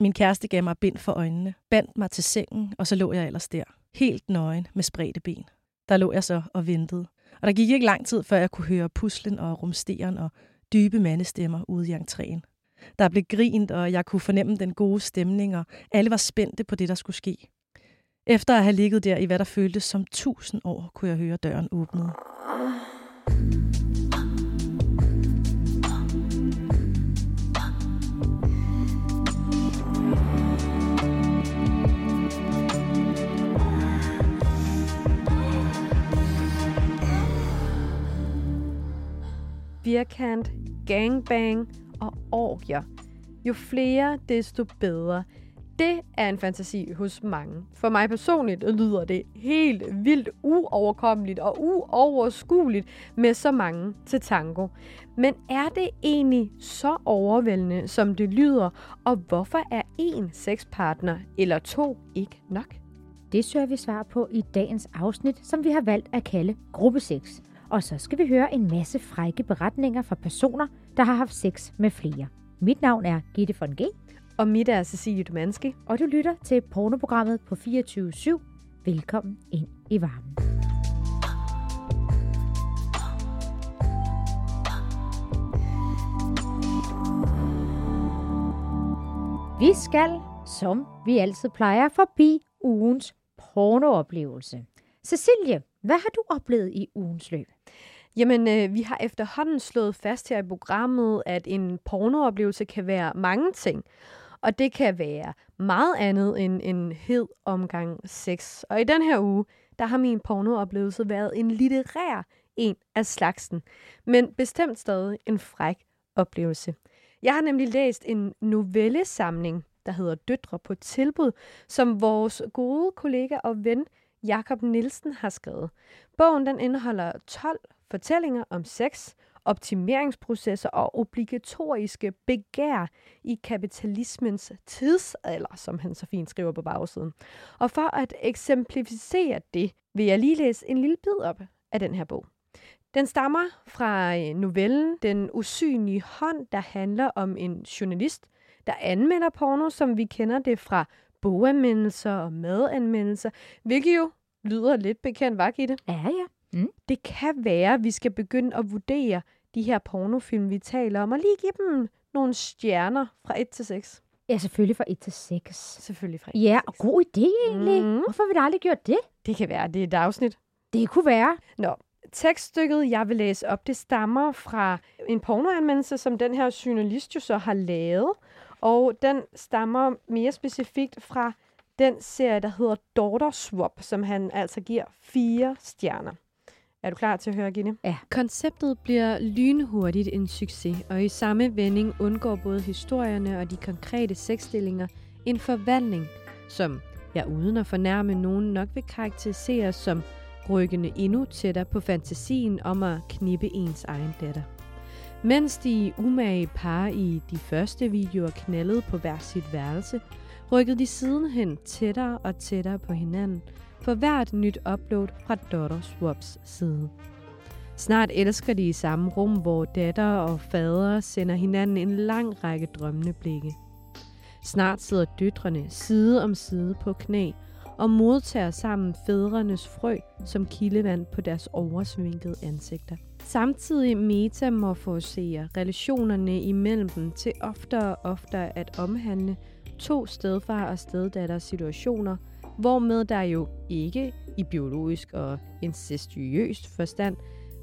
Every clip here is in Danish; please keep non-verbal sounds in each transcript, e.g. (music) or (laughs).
Min kæreste gav mig bind for øjnene, bandt mig til sengen, og så lå jeg ellers der, helt nøgen med spredte ben. Der lå jeg så og ventede. Og der gik ikke lang tid, før jeg kunne høre puslen og rumsteren og dybe mandestemmer ude i entréen. Der blev grint, og jeg kunne fornemme den gode stemning, og alle var spændte på det, der skulle ske. Efter at have ligget der i hvad der føltes som tusind år, kunne jeg høre døren åbne. Firkant, gangbang og orgier. Jo flere, desto bedre. Det er en fantasi hos mange. For mig personligt lyder det helt vildt uoverkommeligt og uoverskueligt med så mange til tango. Men er det egentlig så overvældende, som det lyder, og hvorfor er én sexpartner eller to ikke nok? Det søger vi svar på i dagens afsnit, som vi har valgt at kalde Gruppe 6. Og så skal vi høre en masse frække beretninger fra personer, der har haft sex med flere. Mit navn er Gitte von G. Og mit er Cecilie Dumanski. Og du lytter til pornoprogrammet på 24-7. Velkommen ind i varmen. Vi skal, som vi altid plejer, forbi ugens pornooplevelse. Cecilie, hvad har du oplevet i ugens løb? Jamen, øh, vi har efterhånden slået fast her i programmet, at en pornooplevelse kan være mange ting. Og det kan være meget andet end en hed omgang sex. Og i den her uge, der har min pornooplevelse været en litterær en af slagsen. Men bestemt stadig en fræk oplevelse. Jeg har nemlig læst en novellesamling, der hedder Døtre på tilbud, som vores gode kollega og ven Jakob Nielsen har skrevet. Bogen den indeholder 12 fortællinger om sex, optimeringsprocesser og obligatoriske begær i kapitalismens tidsalder, som han så fint skriver på bagsiden. Og for at eksemplificere det, vil jeg lige læse en lille bid op af den her bog. Den stammer fra øh, novellen Den usynlige hånd, der handler om en journalist, der anmelder porno, som vi kender det fra boganmeldelser og madanmeldelser, hvilket jo lyder lidt bekendt, var det? Ja, ja. Mm. Det kan være, at vi skal begynde at vurdere de her pornofilm, vi taler om, og lige give dem nogle stjerner fra 1 til 6. Ja, selvfølgelig fra 1 til 6. Selvfølgelig fra 1 Ja, og god idé egentlig. Mm. Hvorfor har vi da aldrig gjort det? Det kan være, det er et afsnit. Det kunne være. Nå, tekststykket, jeg vil læse op, det stammer fra en pornoanmeldelse, som den her journalist jo så har lavet. Og den stammer mere specifikt fra den serie, der hedder Daughter Swap, som han altså giver fire stjerner. Er du klar til at høre, Gine? Ja. Konceptet bliver lynhurtigt en succes, og i samme vending undgår både historierne og de konkrete sexstillinger en forvandling, som jeg uden at fornærme nogen nok vil karakterisere som rykkende endnu tættere på fantasien om at knippe ens egen datter. Mens de umage par i de første videoer knaldede på hver sit værelse, rykkede de sidenhen tættere og tættere på hinanden for hvert nyt upload fra Dotter Swaps side. Snart elsker de i samme rum, hvor datter og fader sender hinanden en lang række drømmende blikke. Snart sidder døtrene side om side på knæ og modtager sammen fædrenes frø som kildevand på deres oversvinkede ansigter. Samtidig metamorfoserer relationerne imellem dem til oftere og oftere at omhandle to stedfar og steddatter situationer, hvormed der jo ikke i biologisk og incestuøst forstand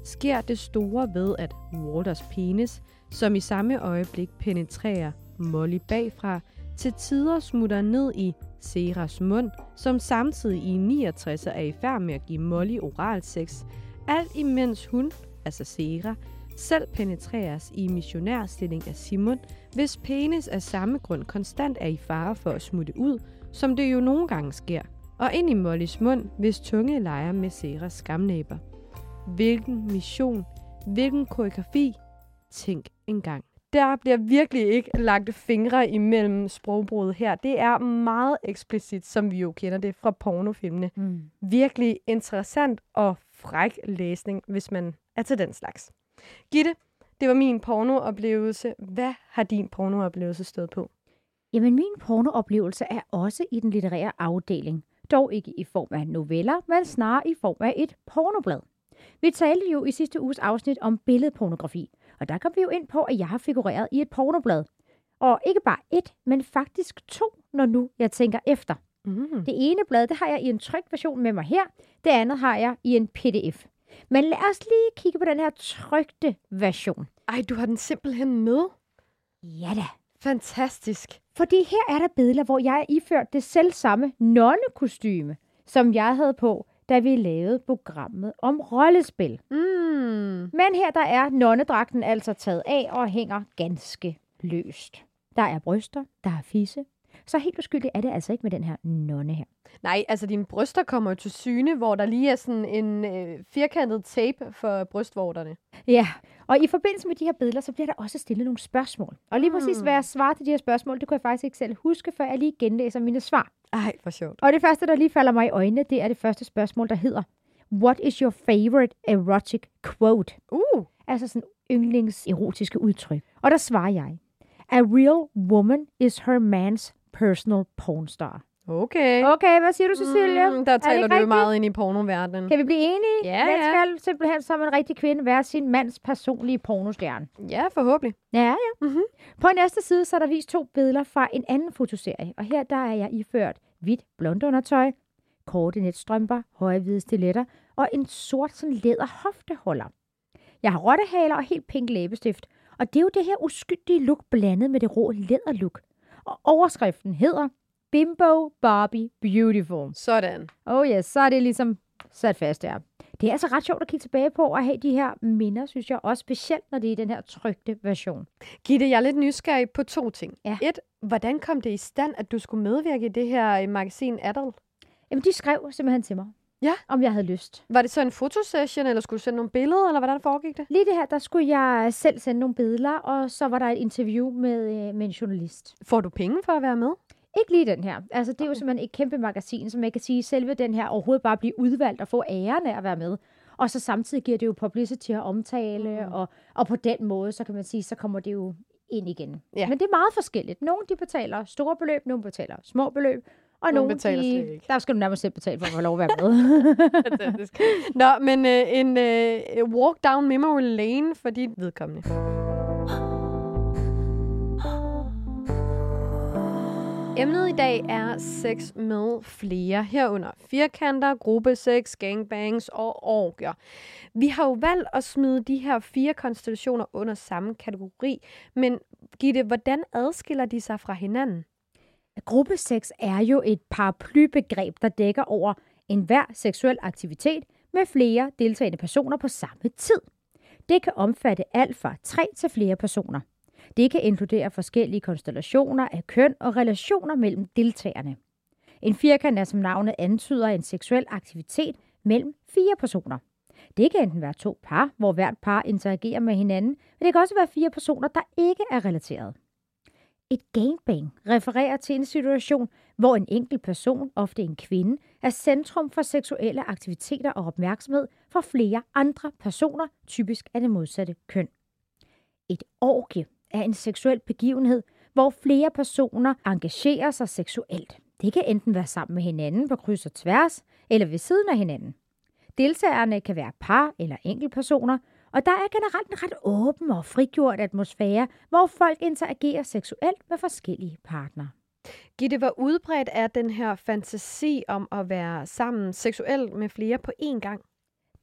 sker det store ved, at Walters penis, som i samme øjeblik penetrerer Molly bagfra, til tider smutter ned i Seras mund, som samtidig i 69 er i færd med at give Molly oralsex, alt imens hun, altså Sera, selv penetreres i missionærstilling af Simon, hvis penis af samme grund konstant er i fare for at smutte ud, som det jo nogle gange sker, og ind i Mollys mund, hvis tunge leger med Seras skamnæber. Hvilken mission, hvilken koreografi, tænk engang. Der bliver virkelig ikke lagt fingre imellem sprogbruget her. Det er meget eksplicit, som vi jo kender det fra pornofilmene. Mm. Virkelig interessant og fræk læsning, hvis man er til den slags. Gitte, det var min pornooplevelse. Hvad har din pornooplevelse stået på? Jamen, min pornooplevelse er også i den litterære afdeling. Dog ikke i form af noveller, men snarere i form af et pornoblad. Vi talte jo i sidste uges afsnit om billedpornografi, og der kom vi jo ind på, at jeg har figureret i et pornoblad. Og ikke bare et, men faktisk to, når nu jeg tænker efter. Mm. Det ene blad, det har jeg i en trykt version med mig her. Det andet har jeg i en pdf. Men lad os lige kigge på den her trykte version. Ej, du har den simpelthen med. Ja da. Fantastisk. Fordi her er der billeder, hvor jeg er iført det selv samme nonnekostyme, som jeg havde på, da vi lavede programmet om rollespil. Mm. Men her der er nonnedragten altså taget af og hænger ganske løst. Der er bryster, der er fisse. Så helt uskyldigt er det altså ikke med den her nonne her. Nej, altså dine bryster kommer jo til syne, hvor der lige er sådan en øh, firkantet tape for brystvorterne. Ja, og i forbindelse med de her billeder, så bliver der også stillet nogle spørgsmål. Og lige præcis, hvad jeg svarer til de her spørgsmål, det kunne jeg faktisk ikke selv huske, før jeg lige genlæser mine svar. Ej, hvor sjovt. Og det første, der lige falder mig i øjnene, det er det første spørgsmål, der hedder, What is your favorite erotic quote? Uh, Altså sådan yndlings erotiske udtryk. Og der svarer jeg, A real woman is her man's personal pornstar. okay. Okay, hvad siger du, Cecilia? Mm, der taler du jo meget ind i pornoverdenen. Kan vi blive enige? Ja, Man ja. skal simpelthen som en rigtig kvinde være sin mands personlige pornostjerne. Ja, forhåbentlig. Ja, ja. Mhm. På næste side, så er der vist to billeder fra en anden fotoserie. Og her der er jeg iført hvidt blond undertøj, korte netstrømper, høje hvide stiletter og en sort sådan læder hofteholder. Jeg har rottehaler og helt pink læbestift. Og det er jo det her uskyldige look blandet med det rå læderlook. Og overskriften hedder Bimbo Barbie Beautiful. Sådan. Oh yes, så er det ligesom sat fast der. Det er altså ret sjovt at kigge tilbage på og have de her minder, synes jeg, også specielt, når det er i den her trygte version. Gitte, jeg er lidt nysgerrig på to ting. Ja. Et, hvordan kom det i stand, at du skulle medvirke i det her øh, magasin Adult? Jamen, de skrev simpelthen til mig, Ja. om jeg havde lyst. Var det så en fotosession, eller skulle du sende nogle billeder, eller hvordan foregik det? Lige det her, der skulle jeg selv sende nogle billeder, og så var der et interview med, øh, med en journalist. Får du penge for at være med? Ikke lige den her. Altså, det er jo simpelthen et kæmpe magasin, som jeg kan sige, selve den her overhovedet bare blive udvalgt og få æren af at være med. Og så samtidig giver det jo publicity og omtale, mm. og, og på den måde, så kan man sige, så kommer det jo ind igen. Ja. Men det er meget forskelligt. Nogle de betaler store beløb, nogle betaler små beløb, og Nogle nogle, betaler de, slet ikke. der skal du nærmest selv betale for at få lov at være med. (laughs) Nå, men øh, en øh, walk down memory lane for dit vedkommende. Emnet i dag er sex med flere, herunder firkanter, gruppesex, gangbangs og orgier. Vi har jo valgt at smide de her fire konstellationer under samme kategori, men Gitte, hvordan adskiller de sig fra hinanden? Gruppesex er jo et paraplybegreb, der dækker over enhver seksuel aktivitet med flere deltagende personer på samme tid. Det kan omfatte alt fra tre til flere personer. Det kan inkludere forskellige konstellationer af køn og relationer mellem deltagerne. En firkant er som navnet antyder en seksuel aktivitet mellem fire personer. Det kan enten være to par, hvor hvert par interagerer med hinanden, men det kan også være fire personer, der ikke er relateret. Et gangbang refererer til en situation, hvor en enkelt person, ofte en kvinde, er centrum for seksuelle aktiviteter og opmærksomhed for flere andre personer, typisk af det modsatte køn. Et orgie er en seksuel begivenhed, hvor flere personer engagerer sig seksuelt. Det kan enten være sammen med hinanden på kryds og tværs, eller ved siden af hinanden. Deltagerne kan være par eller enkeltpersoner, og der er generelt en ret åben og frigjort atmosfære, hvor folk interagerer seksuelt med forskellige partnere. Gitte, hvor udbredt er den her fantasi om at være sammen seksuelt med flere på én gang?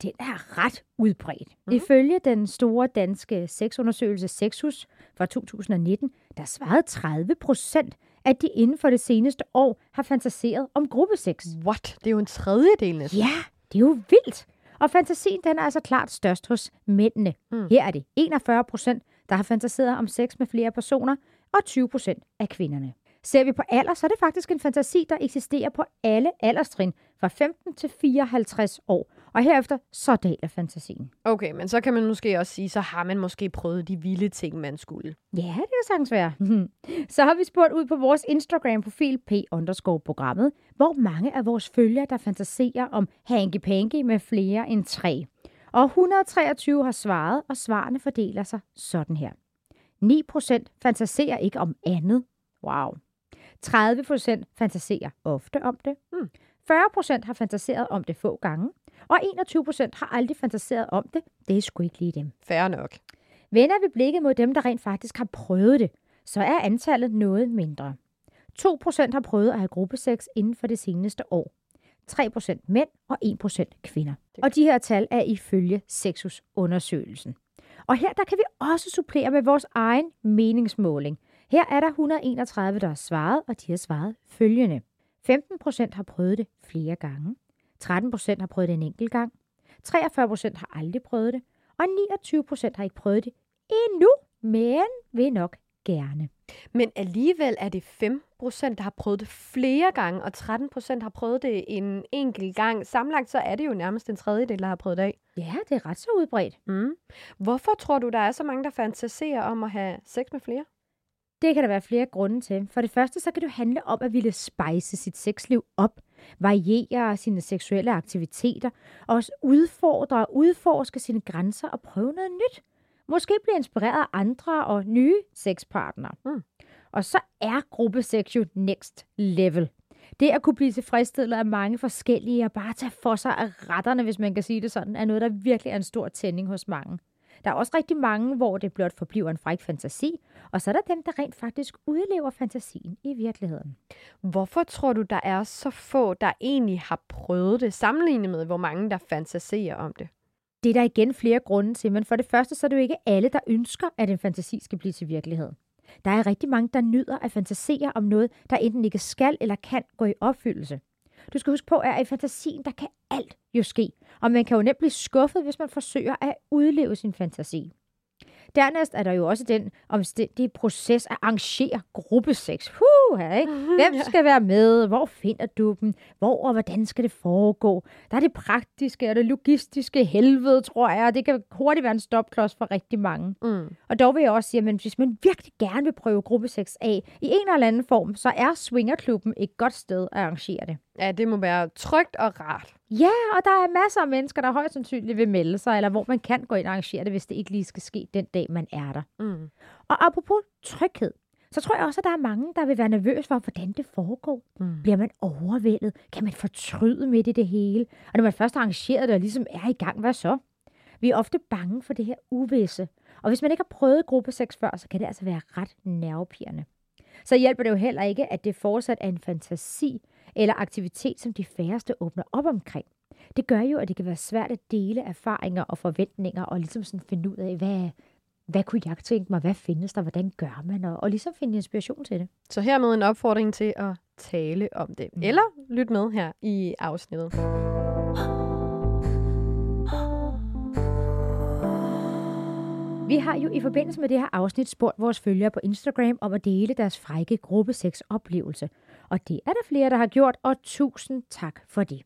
Den er ret udbredt. Mm. Ifølge den store danske sexundersøgelse Sexus fra 2019, der svarede 30 procent, at de inden for det seneste år har fantaseret om gruppesex. What? Det er jo en tredjedel næsten. Ja, det er jo vildt. Og fantasien den er altså klart størst hos mændene. Mm. Her er det 41 procent, der har fantaseret om sex med flere personer, og 20 procent af kvinderne. Ser vi på alder, så er det faktisk en fantasi, der eksisterer på alle alderstrin, fra 15 til 54 år. Og herefter så daler fantasien. Okay, men så kan man måske også sige, så har man måske prøvet de vilde ting, man skulle. Ja, det kan sagtens være. (laughs) så har vi spurgt ud på vores Instagram-profil p programmet, hvor mange af vores følgere, der fantaserer om hanky-panky med flere end tre. Og 123 har svaret, og svarene fordeler sig sådan her. 9% fantaserer ikke om andet. Wow. 30 procent fantaserer ofte om det. Hmm. 40 procent har fantaseret om det få gange. Og 21 procent har aldrig fantaseret om det. Det er sgu ikke lige dem. Færre nok. Vender vi blikket mod dem, der rent faktisk har prøvet det, så er antallet noget mindre. 2 procent har prøvet at have gruppesex inden for det seneste år. 3 procent mænd og 1 procent kvinder. Og de her tal er ifølge Sexus-undersøgelsen. Og her der kan vi også supplere med vores egen meningsmåling. Her er der 131, der har svaret, og de har svaret følgende. 15 procent har prøvet det flere gange. 13 procent har prøvet det en enkelt gang. 43 procent har aldrig prøvet det. Og 29 procent har ikke prøvet det endnu, men vil nok gerne. Men alligevel er det 5 procent, der har prøvet det flere gange, og 13 procent har prøvet det en enkelt gang. Sammenlagt så er det jo nærmest en tredjedel, der har prøvet det af. Ja, det er ret så udbredt. Mm. Hvorfor tror du, der er så mange, der fantaserer om at have sex med flere? Det kan der være flere grunde til. For det første, så kan det handle om at ville spice sit sexliv op, variere sine seksuelle aktiviteter, og også udfordre og udforske sine grænser og prøve noget nyt. Måske blive inspireret af andre og nye sexpartnere. Mm. Og så er gruppesex jo next level. Det at kunne blive tilfredsstillet af mange forskellige og bare tage for sig af retterne, hvis man kan sige det sådan, er noget, der virkelig er en stor tænding hos mange. Der er også rigtig mange, hvor det blot forbliver en fræk fantasi, og så er der dem, der rent faktisk udlever fantasien i virkeligheden. Hvorfor tror du, der er så få, der egentlig har prøvet det, sammenlignet med, hvor mange der fantaserer om det? Det er der igen flere grunde til, men for det første så er det jo ikke alle, der ønsker, at en fantasi skal blive til virkelighed. Der er rigtig mange, der nyder at fantasere om noget, der enten ikke skal eller kan gå i opfyldelse. Du skal huske på, at i fantasien, der kan alt jo ske, og man kan jo nemt blive skuffet, hvis man forsøger at udleve sin fantasi. Dernæst er der jo også den omstændige proces at arrangere gruppesex. Huh, ikke? (laughs) Hvem skal være med? Hvor finder du dem? Hvor og hvordan skal det foregå? Der er det praktiske og det logistiske helvede, tror jeg, det kan hurtigt være en stopklods for rigtig mange. Mm. Og dog vil jeg også sige, at hvis man virkelig gerne vil prøve gruppesex af i en eller anden form, så er swingerklubben et godt sted at arrangere det. Ja, det må være trygt og rart. Ja, og der er masser af mennesker, der højst sandsynligt vil melde sig, eller hvor man kan gå ind og arrangere det, hvis det ikke lige skal ske den dag, man er der. Mm. Og apropos tryghed, så tror jeg også, at der er mange, der vil være nervøs for, hvordan det foregår. Mm. Bliver man overvældet? Kan man fortryde midt i det hele? Og når man først har arrangeret det og ligesom er i gang, hvad så? Vi er ofte bange for det her uvisse. Og hvis man ikke har prøvet gruppesex før, så kan det altså være ret nervepirrende. Så hjælper det jo heller ikke, at det fortsat er en fantasi eller aktivitet, som de færreste åbner op omkring. Det gør jo, at det kan være svært at dele erfaringer og forventninger, og ligesom sådan finde ud af, hvad, hvad kunne jeg tænke mig, hvad findes der, hvordan gør man, og, og ligesom finde inspiration til det. Så hermed en opfordring til at tale om det. Mm. Eller lyt med her i afsnittet. Vi har jo i forbindelse med det her afsnit spurgt vores følgere på Instagram om at dele deres frække gruppesex oplevelse. Og det er der flere, der har gjort, og tusind tak for det.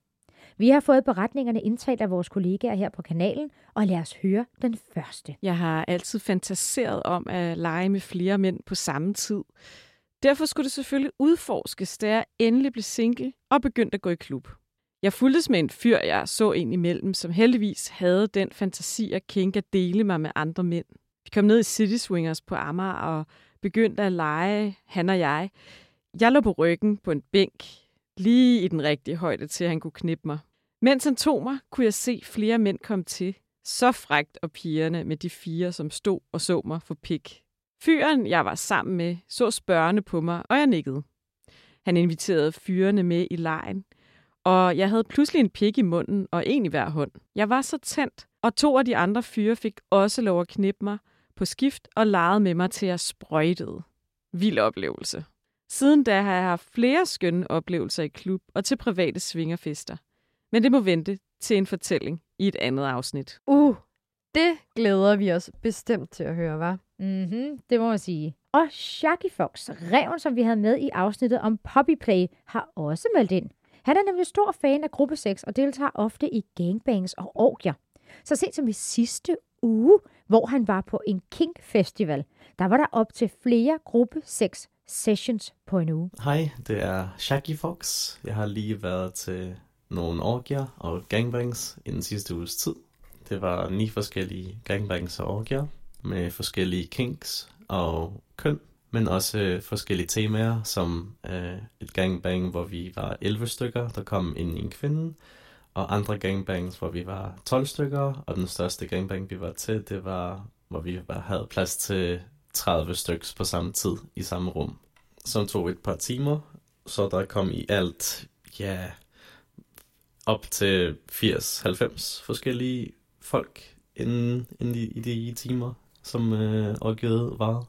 Vi har fået beretningerne indtalt af vores kollegaer her på kanalen, og lad os høre den første. Jeg har altid fantaseret om at lege med flere mænd på samme tid. Derfor skulle det selvfølgelig udforskes, da jeg endelig blev single og begyndte at gå i klub. Jeg fuldtes med en fyr, jeg så ind imellem, som heldigvis havde den fantasi at kænke at dele mig med andre mænd. Vi kom ned i City Swingers på Amager og begyndte at lege, han og jeg. Jeg lå på ryggen på en bænk, lige i den rigtige højde til, at han kunne knippe mig. Mens han tog mig, kunne jeg se flere mænd komme til. Så frægt og pigerne med de fire, som stod og så mig for pik. Fyren, jeg var sammen med, så spørgende på mig, og jeg nikkede. Han inviterede fyrene med i lejen, og jeg havde pludselig en pik i munden og en i hver hånd. Jeg var så tændt, og to af de andre fyre fik også lov at knippe mig på skift og legede med mig til at sprøjtede. Vild oplevelse. Siden da har jeg haft flere skønne oplevelser i klub og til private svingerfester. Men det må vente til en fortælling i et andet afsnit. Uh, det glæder vi os bestemt til at høre, var. Mhm, det må man sige. Og Shaggy Fox, reven, som vi havde med i afsnittet om Poppyplay, har også meldt ind. Han er nemlig stor fan af gruppesex og deltager ofte i gangbangs og orgier. Så sent som i sidste uge, hvor han var på en Kink Festival, der var der op til flere gruppesex sessions på en uge. Hej, det er Shaggy Fox. Jeg har lige været til nogle orgier og gangbangs i den sidste uges tid. Det var ni forskellige gangbangs og orgier med forskellige kinks og køn. men også øh, forskellige temaer, som øh, et gangbang, hvor vi var 11 stykker, der kom ind i en kvinde, og andre gangbangs, hvor vi var 12 stykker, og den største gangbang, vi var til, det var, hvor vi var, havde plads til 30 stykker på samme tid i samme rum, som tog et par timer, så der kom i alt, ja, op til 80-90 forskellige folk inden, inden i, i de timer, som øh, orket var.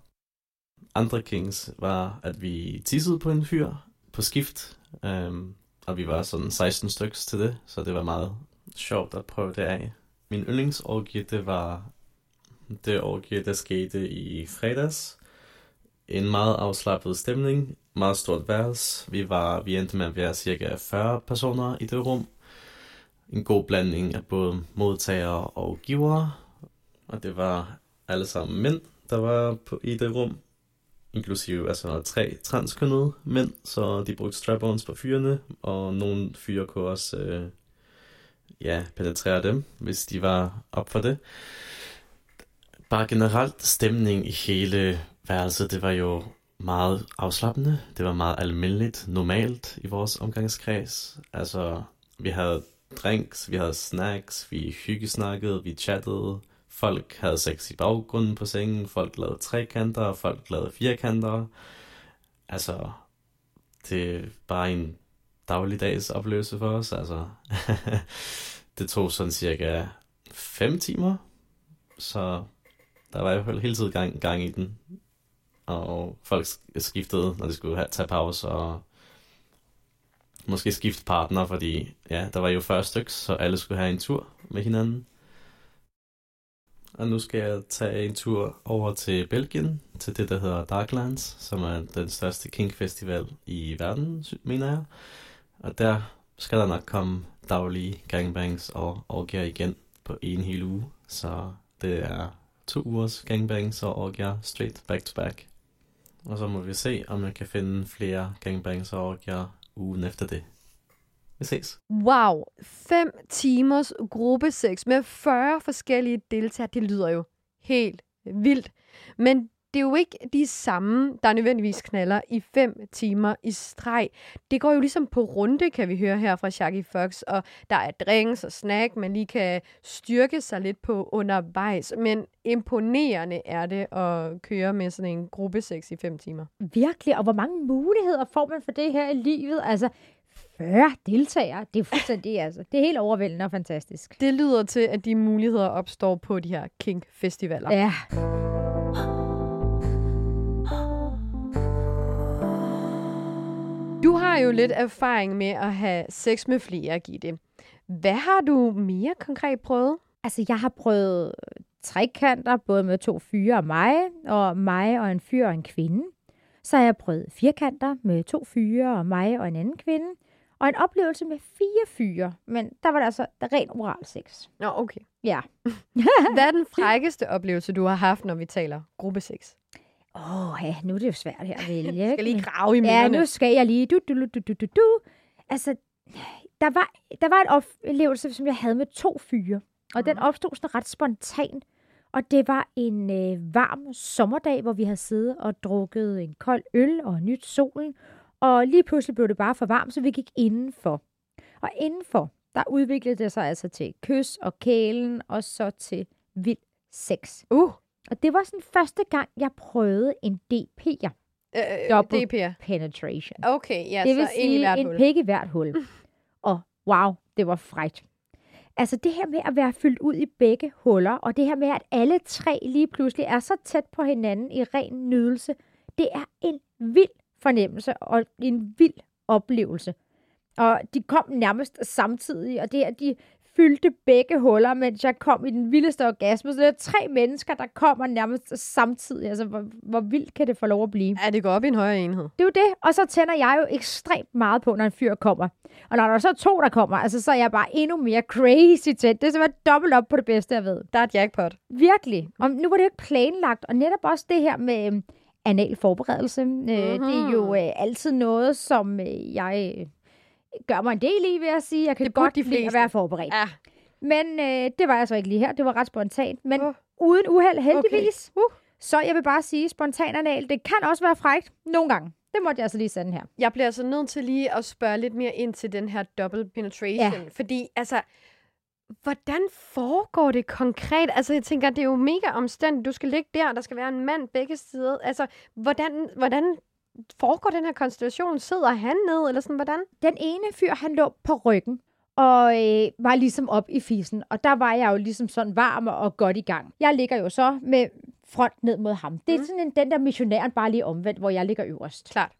Andre kings var, at vi tissede på en fyr på skift, øh, og vi var sådan 16 stykker til det, så det var meget sjovt at prøve det af. Min yndlingsorgie, det var det orgie, der skete i fredags. En meget afslappet stemning, meget stort værelse. Vi, var, vi endte med at være cirka 40 personer i det rum. En god blanding af både modtagere og givere. Og det var alle sammen mænd, der var på, i det rum. Inklusive altså tre transkønnede mænd, så de brugte strap-ons på fyrene, og nogle fyre kunne også øh, ja, penetrere dem, hvis de var op for det. Bare generelt stemning i hele værelset, det var jo meget afslappende. Det var meget almindeligt, normalt i vores omgangskreds. Altså, vi havde drinks, vi havde snacks, vi hyggesnakkede, vi chattede. Folk havde sex i baggrunden på sengen, folk lavede trekanter, folk lavede firkanter. Altså, det er bare en dagligdags oplevelse for os. Altså, (laughs) det tog sådan cirka 5 timer, så der var i hvert fald hele tiden gang, gang i den. Og folk skiftede, når de skulle have, tage pause, og måske skifte partner, fordi ja, der var jo 40 stykker, så alle skulle have en tur med hinanden. Og nu skal jeg tage en tur over til Belgien, til det, der hedder Darklands, som er den største kinkfestival i verden, mener jeg. Og der skal der nok komme daglige gangbangs og orgier igen på en hel uge. Så det er to ugers gangbangs og jeg straight back to back. Og så må vi se, om jeg kan finde flere gangbangs og jeg ugen efter det. Vi ses. Wow, fem timers gruppesex med 40 forskellige deltagere, det lyder jo helt vildt. Men det er jo ikke de samme, der nødvendigvis knaller i fem timer i streg. Det går jo ligesom på runde, kan vi høre her fra Shaggy Fox, og der er drinks og snack, man lige kan styrke sig lidt på undervejs. Men imponerende er det at køre med sådan en gruppesex i fem timer. Virkelig, og hvor mange muligheder får man for det her i livet? Altså, 40 deltagere, det er fuldstændig, (laughs) altså, det er helt overvældende og fantastisk. Det lyder til, at de muligheder opstår på de her kink-festivaler. Ja. Har jo lidt erfaring med at have sex med flere, Gitte. Hvad har du mere konkret prøvet? Altså, jeg har prøvet trekanter, både med to fyre og mig, og mig og en fyr og en kvinde. Så har jeg prøvet firkanter med to fyre og mig og en anden kvinde. Og en oplevelse med fire fyre, men der var det altså ren oral sex. Nå, okay. Ja. (laughs) Hvad er den frækkeste oplevelse, du har haft, når vi taler gruppesex? Åh, oh, ja, nu er det jo svært her at (laughs) vælge. Jeg skal lige grave i Ja, minderne. nu skal jeg lige. Du, du, du, du, du, du, du. Altså, der var, der var en oplevelse, som jeg havde med to fyre. Og den opstod sådan ret spontant. Og det var en øh, varm sommerdag, hvor vi havde siddet og drukket en kold øl og nyt solen. Og lige pludselig blev det bare for varmt, så vi gik indenfor. Og indenfor, der udviklede det sig altså til kys og kælen, og så til vild sex. Uh, Og det var sådan første gang, jeg prøvede en DP'er, øh, Dobbelt. DP'er. penetration. Okay, ja, det vil så sige en hul. pik i hvert hul. og wow, det var frægt. Altså det her med at være fyldt ud i begge huller, og det her med, at alle tre lige pludselig er så tæt på hinanden i ren nydelse, det er en vild fornemmelse og en vild oplevelse. Og de kom nærmest samtidig, og det er, de fyldte begge huller, mens jeg kom i den vildeste orgasme. Så det er tre mennesker, der kommer nærmest samtidig. Altså, hvor, hvor vildt kan det få lov at blive? Ja, det går op i en højere enhed. Det er jo det. Og så tænder jeg jo ekstremt meget på, når en fyr kommer. Og når der er så to, der kommer, altså, så er jeg bare endnu mere crazy tændt. Det er simpelthen dobbelt op på det bedste, jeg ved. Der er jackpot. Virkelig. Og nu var det jo ikke planlagt. Og netop også det her med øhm, anal forberedelse. Mm-hmm. Det er jo øh, altid noget, som øh, jeg øh, gør mig en del i, vil jeg sige. Jeg kan Det godt de lide at være forberedt. Ja. Men øh, det var jeg så ikke lige her. Det var ret spontant. Men uh. uden uheld heldigvis. Uh. Så jeg vil bare sige, spontan anal, det kan også være frækt nogle gange. Det måtte jeg altså lige sende her. Jeg bliver altså nødt til lige at spørge lidt mere ind til den her double penetration. Ja. Fordi, altså, hvordan foregår det konkret? Altså, jeg tænker, det er jo mega omstændigt. Du skal ligge der, og der skal være en mand begge sider. Altså, hvordan, hvordan foregår den her konstellation? Sidder han ned, eller sådan, hvordan? Den ene fyr, han lå på ryggen og øh, var ligesom op i fisen. Og der var jeg jo ligesom sådan varm og godt i gang. Jeg ligger jo så med front ned mod ham. Det er Mm. sådan en, den der missionæren bare lige omvendt, hvor jeg ligger øverst. Klart.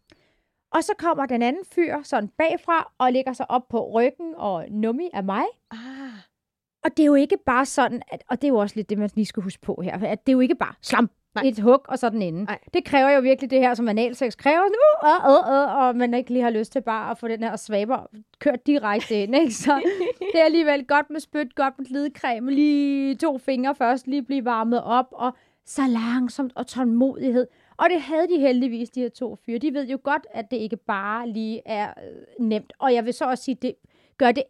Og så kommer den anden fyr sådan bagfra og lægger sig op på ryggen og nummi af mig. Ah. Og det er jo ikke bare sådan, at, og det er jo også lidt det, man lige skal huske på her, at det er jo ikke bare slam, Nej. Et hug og så den inde. Nej. Det kræver jo virkelig det her, som analsex kræver, nu, øh, øh, øh, og man ikke lige har lyst til bare at få den her svaber kørt direkte ind. Ikke? Så (laughs) det er alligevel godt med spyt, godt med glidecreme, lige to fingre først, lige blive varmet op, og så langsomt og tålmodighed. Og det havde de heldigvis, de her to fyre. De ved jo godt, at det ikke bare lige er øh, nemt. Og jeg vil så også sige, det gør det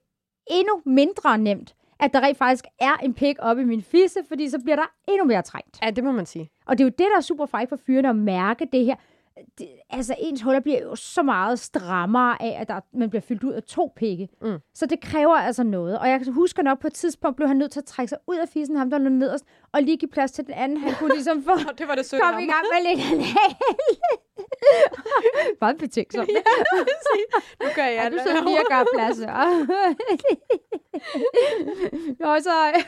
endnu mindre nemt, at der rent faktisk er en pik op i min fisse, fordi så bliver der endnu mere trængt. Ja, det må man sige. Og det er jo det, der er super frækt for fyrene at mærke det her. Det, altså, ens huller bliver jo så meget strammere af, at der, man bliver fyldt ud af to pikke. Mm. Så det kræver altså noget. Og jeg husker nok, på et tidspunkt blev han nødt til at trække sig ud af fissen, ham der lå nederst, og lige give plads til den anden. Han kunne ligesom få (laughs) det var det sødt komme i gang med lidt (laughs) anal. Meget betænksomt. (laughs) Nu gør jeg Ja, du sidder lige og gør plads. Ja. (laughs) Nå, så...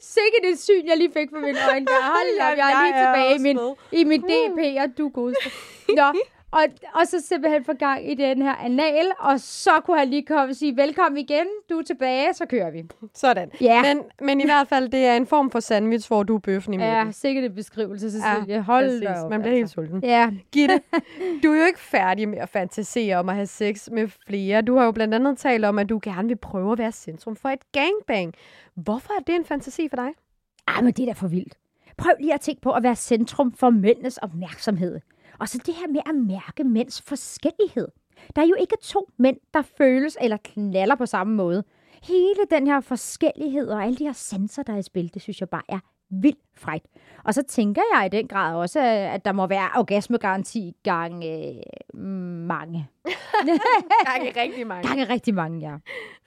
Sikke det syn, jeg lige fik for mine øjne. Der. Hold op, jeg er lige tilbage i min, i min DP, og du godeste. Nå, og, og så simpelthen få gang i den her anal, og så kunne han lige komme og sige, velkommen igen, du er tilbage, så kører vi. Sådan. Ja, Men, men i hvert fald, det er en form for sandwich, hvor du er bøffen i midten. ja sikkert en beskrivelse, Cecilie. Hold da op, Man bliver helt altså. sulten. Ja, Gitte, (laughs) du er jo ikke færdig med at fantasere om at have sex med flere. Du har jo blandt andet talt om, at du gerne vil prøve at være centrum for et gangbang. Hvorfor er det en fantasi for dig? Ej, men det er da for vildt. Prøv lige at tænke på at være centrum for mændenes opmærksomhed. Og så det her med at mærke mænds forskellighed. Der er jo ikke to mænd, der føles eller knaller på samme måde. Hele den her forskellighed og alle de her sanser, der er i spil, det synes jeg bare er vildt frækt. Og så tænker jeg i den grad også, at der må være orgasmegaranti gang øh, mange. (laughs) Gange rigtig mange. Gange rigtig mange, ja.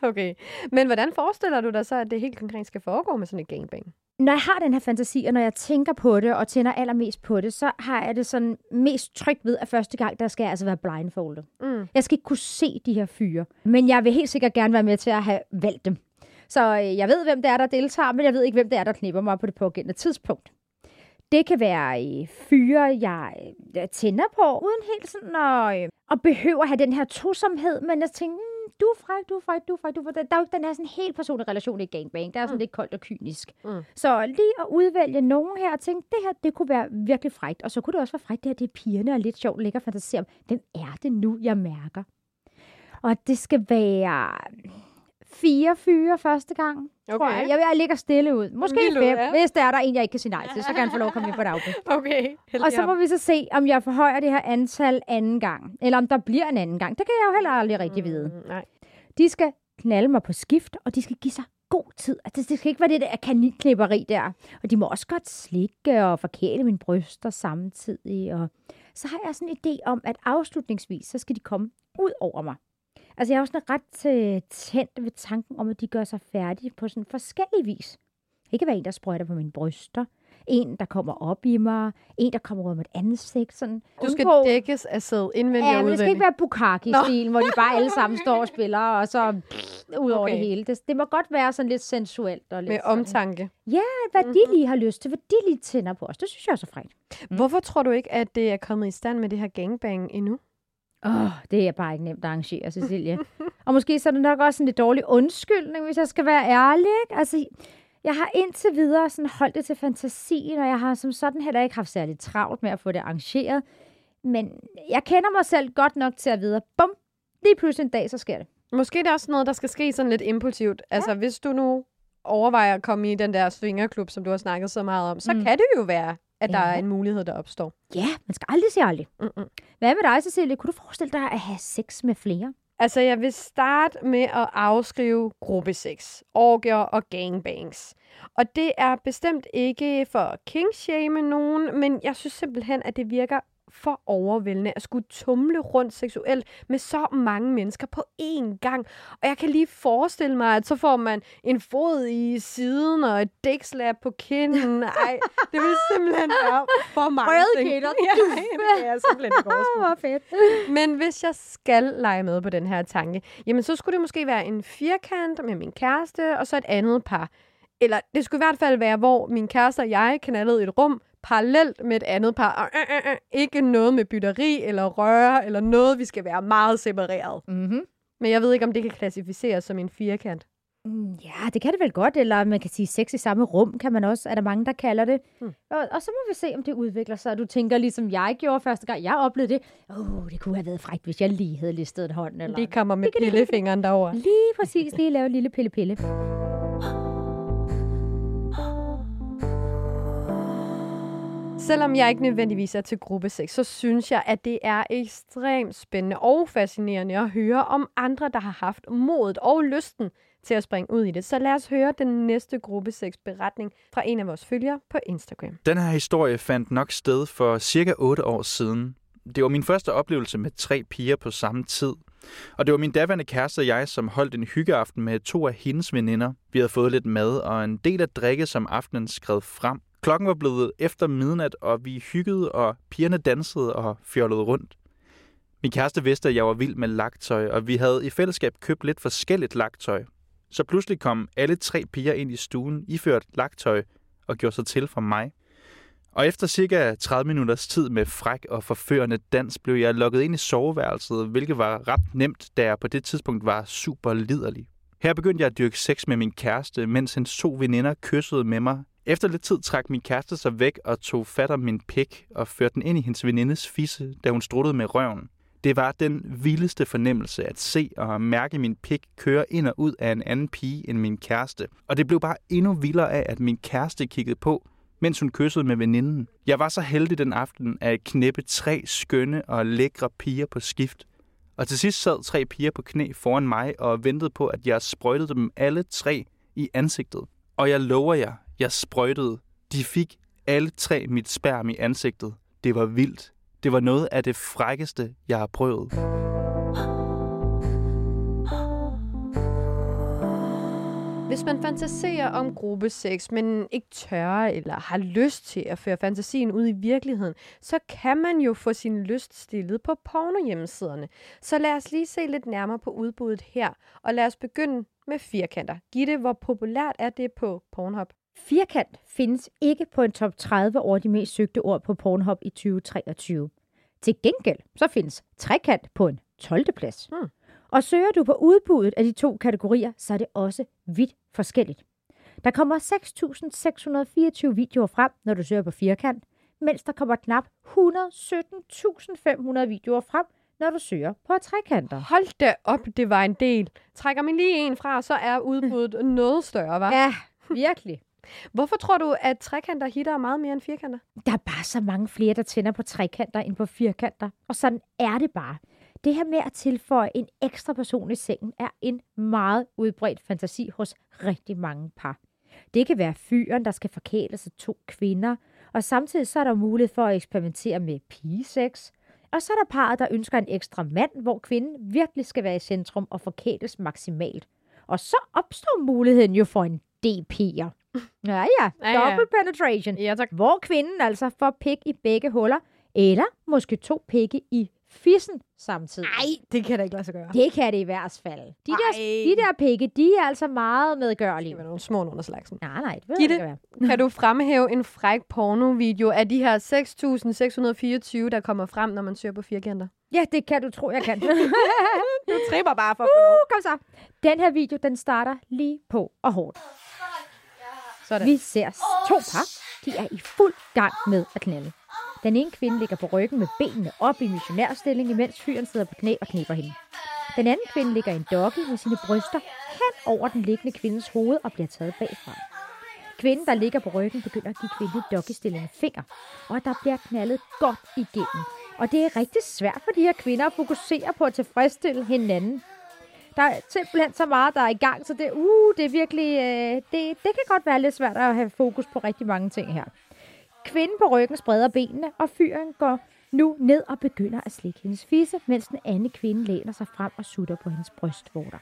Okay. Men hvordan forestiller du dig så, at det helt konkret skal foregå med sådan et gangbang? Når jeg har den her fantasi, og når jeg tænker på det, og tænder allermest på det, så har jeg det sådan mest trygt ved, at første gang, der skal jeg altså være blindfoldet. Mm. Jeg skal ikke kunne se de her fyre, men jeg vil helt sikkert gerne være med til at have valgt dem. Så øh, jeg ved, hvem det er, der deltager, men jeg ved ikke, hvem det er, der knipper mig på det pågældende tidspunkt. Det kan være øh, fyre, jeg, øh, jeg tænder på, uden helt sådan at, at behøve at have den her tosomhed, men jeg tænker, mm, du er fræk, du er fræk, du er fræk, du er fræk. Der er jo ikke den her sådan helt personlige relation i gangbang. Der er sådan Mm. lidt koldt og kynisk. Mm. Så lige at udvælge nogen her og tænke, det her, det kunne være virkelig frækt. Og så kunne det også være frækt, det her, det er pigerne og lidt sjovt, ligger og fantasere om, hvem er det nu, jeg mærker? Og det skal være fire fyre første gang, okay. tror jeg. Jeg, jeg ligger stille ud. Måske Lille fem, ja. hvis der er der en, jeg ikke kan sige nej til. Så kan han få lov at komme ind på afbud. (laughs) Okay. Og så må vi så se, om jeg forhøjer det her antal anden gang. Eller om der bliver en anden gang. Det kan jeg jo heller aldrig rigtig vide. Mm, nej. De skal knalde mig på skift, og de skal give sig god tid. Altså, det skal ikke være det der kaninklipperi der. Og de må også godt slikke og forkæle mine bryster samtidig. Og så har jeg sådan en idé om, at afslutningsvis, så skal de komme ud over mig. Altså, jeg er også sådan ret øh, tændt ved tanken om, at de gør sig færdige på sådan forskellig vis. Det kan være en, der sprøjter på mine bryster. En, der kommer op i mig. En, der kommer ud med et ansigt. Sådan Du skal Undgå- dækkes af sæd indvendigt Ja, og men det skal ikke udvendigt. være Bukaki-stil, hvor de bare alle sammen står og spiller, og så ud over Okay. det hele. Det, det må godt være sådan lidt sensuelt. Og lidt Med sådan, omtanke. hvad de lige har lyst til, hvad de lige tænder på os. Det synes jeg er så frækt. Mm. Hvorfor tror du ikke, at det er kommet i stand med det her gangbang endnu? Åh, oh, det er bare ikke nemt at arrangere, Cecilie. og måske så er det nok også en lidt dårlig undskyldning, hvis jeg skal være ærlig. Ikke? Altså, jeg har indtil videre sådan holdt det til fantasien, og jeg har som sådan heller ikke haft særligt travlt med at få det arrangeret. Men jeg kender mig selv godt nok til at vide, at bum, lige pludselig en dag, så sker det. Måske er det også noget, der skal ske sådan lidt impulsivt. Altså, hvis du nu overvejer at komme i den der svingerklub, som du har snakket så meget om, så Mm. kan det jo være, at der Ja. er en mulighed, der opstår. Ja, man skal aldrig sige aldrig. Mm-mm. Hvad med dig, Cecilie? Kunne du forestille dig at have sex med flere? Altså, jeg vil starte med at afskrive gruppe 6, orgier og gangbangs. Og det er bestemt ikke for at kingshame nogen, men jeg synes simpelthen, at det virker for overvældende at skulle tumle rundt seksuelt med så mange mennesker på én gang. Og jeg kan lige forestille mig, at så får man en fod i siden og et dækslap på kinden. Ej, det vil simpelthen være for mange Røde ting. kinder. (laughs) (laughs) Ja, det er simpelthen. Hvor fedt. Men hvis jeg skal lege med på den her tanke, jamen så skulle det måske være en firkant med min kæreste, og så et andet par. Eller det skulle i hvert fald være, hvor min kæreste og jeg knaldede et rum parallelt med et andet par. Og, øh, øh, øh, ikke noget med bytteri eller røre, eller noget, vi skal være meget separeret. Mm-hmm. Men jeg ved ikke, om det kan klassificeres som en firkant. Mm, Ja, det kan det vel godt, eller man kan sige sex i samme rum, kan man også, er der mange, der kalder det. Hmm. Og, og så må vi se, om det udvikler sig, og du tænker, ligesom jeg gjorde første gang, jeg oplevede det, åh, oh, det kunne have været frækt, hvis jeg lige havde listet en hånd. Eller... Det kommer med lillefingeren derover. Lige præcis, lige lave en lille pille-pille. Selvom jeg ikke nødvendigvis er til gruppe 6, så synes jeg, at det er ekstremt spændende og fascinerende at høre om andre, der har haft modet og lysten til at springe ud i det. Så lad os høre den næste gruppe 6 beretning fra en af vores følgere på Instagram. Den her historie fandt nok sted for cirka 8 år siden. Det var min første oplevelse med tre piger på samme tid. Og det var min daværende kæreste og jeg, som holdt en hyggeaften med to af hendes veninder. Vi havde fået lidt mad og en del af drikke, som aftenen skred frem. Klokken var blevet efter midnat, og vi hyggede, og pigerne dansede og fjollede rundt. Min kæreste vidste, at jeg var vild med lagtøj, og vi havde i fællesskab købt lidt forskelligt lagtøj. Så pludselig kom alle tre piger ind i stuen, iført lagtøj, og gjorde sig til for mig. Og efter cirka 30 minutters tid med fræk og forførende dans, blev jeg lukket ind i soveværelset, hvilket var ret nemt, da jeg på det tidspunkt var super liderlig. Her begyndte jeg at dyrke sex med min kæreste, mens hendes to veninder kyssede med mig. Efter lidt tid trak min kæreste sig væk og tog fat om min pik og førte den ind i hendes venindes fisse, da hun struttede med røven. Det var den vildeste fornemmelse at se og mærke min pik køre ind og ud af en anden pige end min kæreste. Og det blev bare endnu vildere af, at min kæreste kiggede på, mens hun kyssede med veninden. Jeg var så heldig den aften at knæppe tre skønne og lækre piger på skift. Og til sidst sad tre piger på knæ foran mig og ventede på, at jeg sprøjtede dem alle tre i ansigtet. Og jeg lover jer, jeg sprøjtede. De fik alle tre mit sperm i ansigtet. Det var vildt. Det var noget af det frækkeste, jeg har prøvet. Hvis man fantaserer om gruppe 6, men ikke tør eller har lyst til at føre fantasien ud i virkeligheden, så kan man jo få sin lyst stillet på pornohjemmesiderne. Så lad os lige se lidt nærmere på udbuddet her, og lad os begynde med firkanter. Gitte, hvor populært er det på Pornhub? Firkant findes ikke på en top 30 over de mest søgte ord på Pornhub i 2023. Til gengæld så findes trekant på en 12. plads. Hmm. Og søger du på udbuddet af de to kategorier, så er det også vidt forskelligt. Der kommer 6.624 videoer frem, når du søger på firkant, mens der kommer knap 117.500 videoer frem, når du søger på trekanter. Hold da op, det var en del. Trækker man lige en fra, så er udbuddet (laughs) noget større, var? Ja, virkelig. Hvorfor tror du, at trekanter hitter meget mere end firkanter? Der er bare så mange flere, der tænder på trekanter end på firkanter. Og sådan er det bare. Det her med at tilføje en ekstra person i sengen er en meget udbredt fantasi hos rigtig mange par. Det kan være fyren, der skal forkæle sig to kvinder, og samtidig så er der mulighed for at eksperimentere med pigesex. Og så er der parret, der ønsker en ekstra mand, hvor kvinden virkelig skal være i centrum og forkæles maksimalt. Og så opstår muligheden jo for en DP'er. Ja, ja, Ja, ja. double penetration. Ja, tak. Hvor kvinden altså får pik i begge huller, eller måske to pikke i fissen samtidig. Nej, det kan da ikke lade sig gøre. Det kan det i hvert fald. De der, de der pikke, de er altså meget medgørlige. Det var nogle små under slagsen. Nej, nej, det ved Gitte? ikke. Kan du fremhæve en fræk pornovideo af de her 6.624, der kommer frem, når man søger på firkanter? Ja, det kan du tro, jeg kan. (laughs) Du tripper bare for uh, kom så. Den her video, den starter lige på og hårdt. Sådan. Vi ser to par. De er i fuld gang med at knalde. Den ene kvinde ligger på ryggen med benene op i missionærstilling, imens fyren sidder på knæ og kniber hende. Den anden kvinde ligger i en doggy med sine bryster hen over den liggende kvindes hoved og bliver taget bagfra. Kvinden, der ligger på ryggen, begynder at give kvinden i finger, og der bliver knaldet godt igennem. Og det er rigtig svært for de her kvinder at fokusere på at tilfredsstille hinanden. Der er simpelthen så meget, der er i gang, så det, uh, det er virkelig, øh, det, det kan godt være lidt svært at have fokus på rigtig mange ting her. Kvinden på ryggen spreder benene, og fyren går nu ned og begynder at slikke hendes fisse, mens den anden kvinde læner sig frem og sutter på hendes brystvorter.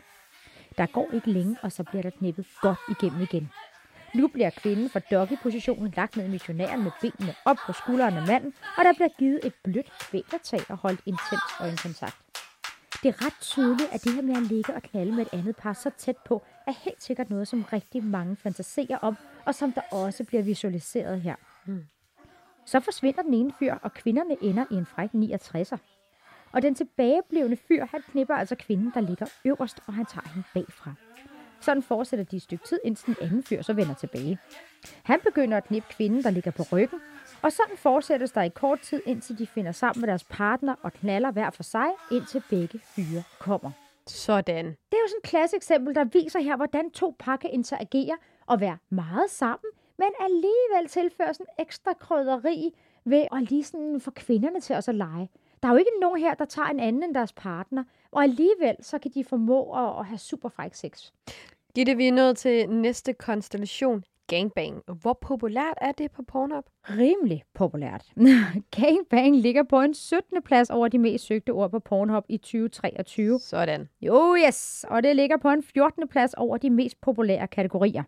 Der går ikke længe, og så bliver der knippet godt igennem igen. Nu bliver kvinden fra doggy-positionen lagt ned i missionæren med benene op på skulderen af manden, og der bliver givet et blødt kvælertag og holdt intens øjenkontakt. Det er ret tydeligt, at det her med at ligge og knalde med et andet par så tæt på, er helt sikkert noget, som rigtig mange fantaserer om, og som der også bliver visualiseret her. Hmm. Så forsvinder den ene fyr, og kvinderne ender i en fræk 69'er. Og den tilbageblevende fyr, han knipper altså kvinden, der ligger øverst, og han tager hende bagfra. Sådan fortsætter de et stykke tid, indtil den anden fyr så vender tilbage. Han begynder at knippe kvinden, der ligger på ryggen, og sådan fortsættes der i kort tid, indtil de finder sammen med deres partner og knaller hver for sig, indtil begge fyre kommer. Sådan. Det er jo sådan et klassisk eksempel, der viser her, hvordan to par kan interagere og være meget sammen, men alligevel tilføre sådan ekstra krydderi ved at lige sådan få kvinderne til at lege. Der er jo ikke nogen her, der tager en anden end deres partner, og alligevel så kan de formå at have super fræk sex. Gitte, vi er nået til næste konstellation. Gangbang. Hvor populært er det på Pornhub? Rimelig populært. (laughs) Gangbang ligger på en 17. plads over de mest søgte ord på Pornhub i 2023. Sådan. Jo, yes. Og det ligger på en 14. plads over de mest populære kategorier.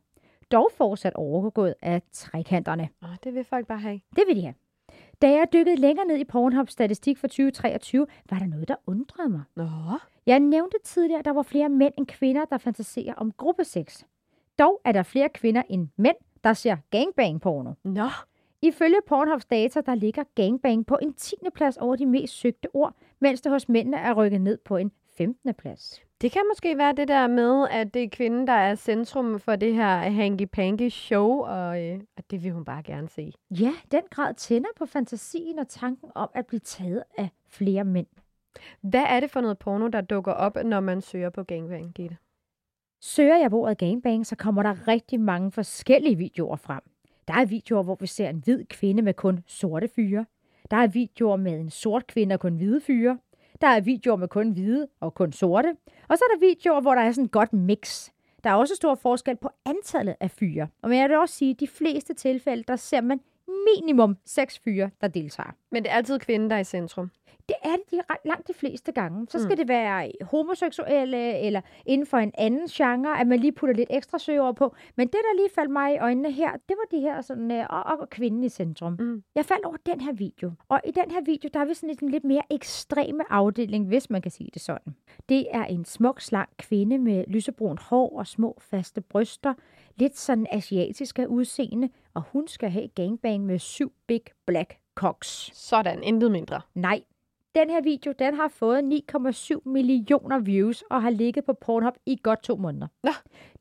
Dog fortsat overgået af trekanterne. Oh, det vil folk bare have. Det vil de have. Da jeg dykkede længere ned i Pornhubs statistik for 2023, var der noget, der undrede mig. Nå. Jeg nævnte tidligere, at der var flere mænd end kvinder, der fantaserer om gruppesex. Dog er der flere kvinder end mænd, der ser gangbang-porno. Nå. Ifølge Pornhubs data, der ligger gangbang på en 10. plads over de mest søgte ord, mens det hos mændene er rykket ned på en 15. plads. Det kan måske være det der med, at det er kvinden, der er centrum for det her hanky-panky show, og øh, at det vil hun bare gerne se. Ja, den grad tænder på fantasien og tanken om at blive taget af flere mænd. Hvad er det for noget porno, der dukker op, når man søger på gangbang, Gitte? Søger jeg på ordet gangbang, så kommer der rigtig mange forskellige videoer frem. Der er videoer, hvor vi ser en hvid kvinde med kun sorte fyre. Der er videoer med en sort kvinde og kun hvide fyre. Der er videoer med kun hvide og kun sorte. Og så er der videoer, hvor der er sådan et godt mix. Der er også stor forskel på antallet af fyre. Og men jeg vil også sige, at de fleste tilfælde, der ser man minimum seks fyre, der deltager. Men det er altid kvinden, der er i centrum. Det er det de, langt de fleste gange. Så skal mm. det være homoseksuelle, eller inden for en anden genre, at man lige putter lidt ekstra søg over på. Men det, der lige faldt mig i øjnene her, det var de her sådan, øh, og, og kvinden i centrum. Mm. Jeg faldt over den her video. Og i den her video, der er vi sådan en lidt mere ekstreme afdeling, hvis man kan sige det sådan. Det er en smuk, slank kvinde med lysebrun hår og små, faste bryster. Lidt sådan asiatisk af udseende, og hun skal have gangbang med syv big black cocks. Sådan, intet mindre. Nej, den her video, den har fået 9,7 millioner views og har ligget på Pornhub i godt to måneder. Nå.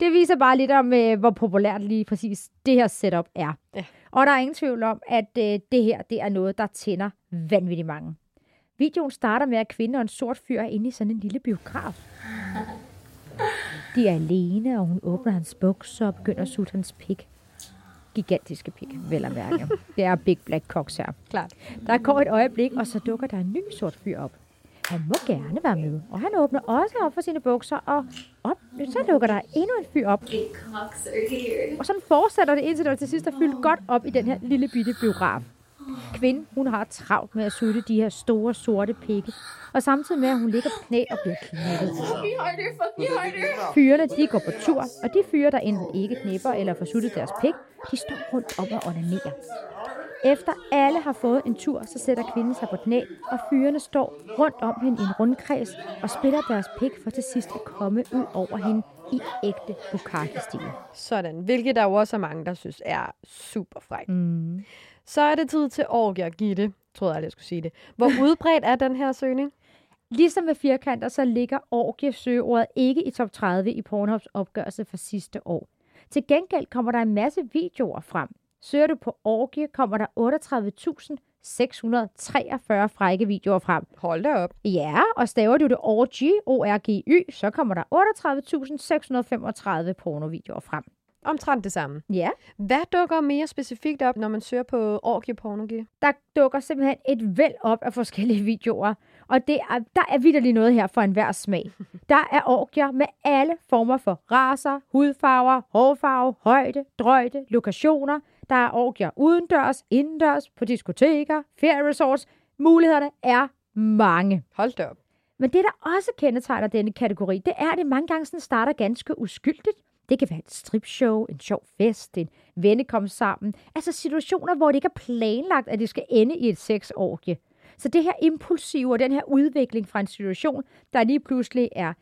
Det viser bare lidt om, øh, hvor populært lige præcis det her setup er. Ja. Og der er ingen tvivl om, at øh, det her det er noget, der tænder vanvittigt mange. Videoen starter med, at kvinden og en sort fyr er inde i sådan en lille biograf. De er alene, og hun åbner hans bukser og begynder at sutte hans pik gigantiske pik, vel at mærke. Det er Big Black Cox her. Klart. Der går et øjeblik, og så dukker der en ny sort fyr op. Han må gerne være med, og han åbner også op for sine bukser, og op, så dukker der endnu en fyr op. Og sådan fortsætter det, indtil der til sidst er fyldt godt op i den her lille bitte biograf. Kvinden, hun har travlt med at sutte de her store, sorte pikke, og samtidig med, at hun ligger på knæ og bliver knækket. Fyrene, de går på tur, og de fyre, der enten ikke knæpper eller får suttet deres pik, de står rundt om og onanerer. Efter alle har fået en tur, så sætter kvinden sig på knæ, og fyrene står rundt om hende i en rundkreds og spiller deres pik for til sidst at komme ud over hende i ægte bukkake-stil. Sådan, hvilket der jo også er mange, der synes er super frækt. Mm. Så er det tid til orgier, Gitte. Troede jeg, jeg skulle sige det. Hvor (laughs) udbredt er den her søgning? Ligesom med firkanter, så ligger orgie-søgeordet ikke i top 30 i Pornhubs opgørelse for sidste år. Til gengæld kommer der en masse videoer frem. Søger du på orgie, kommer der 38.643 frække videoer frem. Hold da op. Ja, og staver du det orgie, O-R-G-Y, så kommer der 38.635 pornovideoer frem. Omtrent det samme. Ja, Hvad dukker mere specifikt op, når man søger på orgiepornogi? der dukker simpelthen et væld op af forskellige videoer. Og det er, der er vidderlig noget her for enhver smag. (laughs) Der er orgier med alle former for raser, hudfarver, hårfarve, højde, drøjde, lokationer. Der er orgier udendørs, indendørs, på diskoteker, ferieresorts. Mulighederne er mange. Hold da op. Men det, der også kendetegner denne kategori, det er, at det mange gange sådan starter ganske uskyldigt. Det kan være et stripshow, en sjov fest, en vennekomst sammen. Altså situationer, hvor det ikke er planlagt, at det skal ende i et sexorgie. Så det her impulsive og den her udvikling fra en situation, der lige pludselig er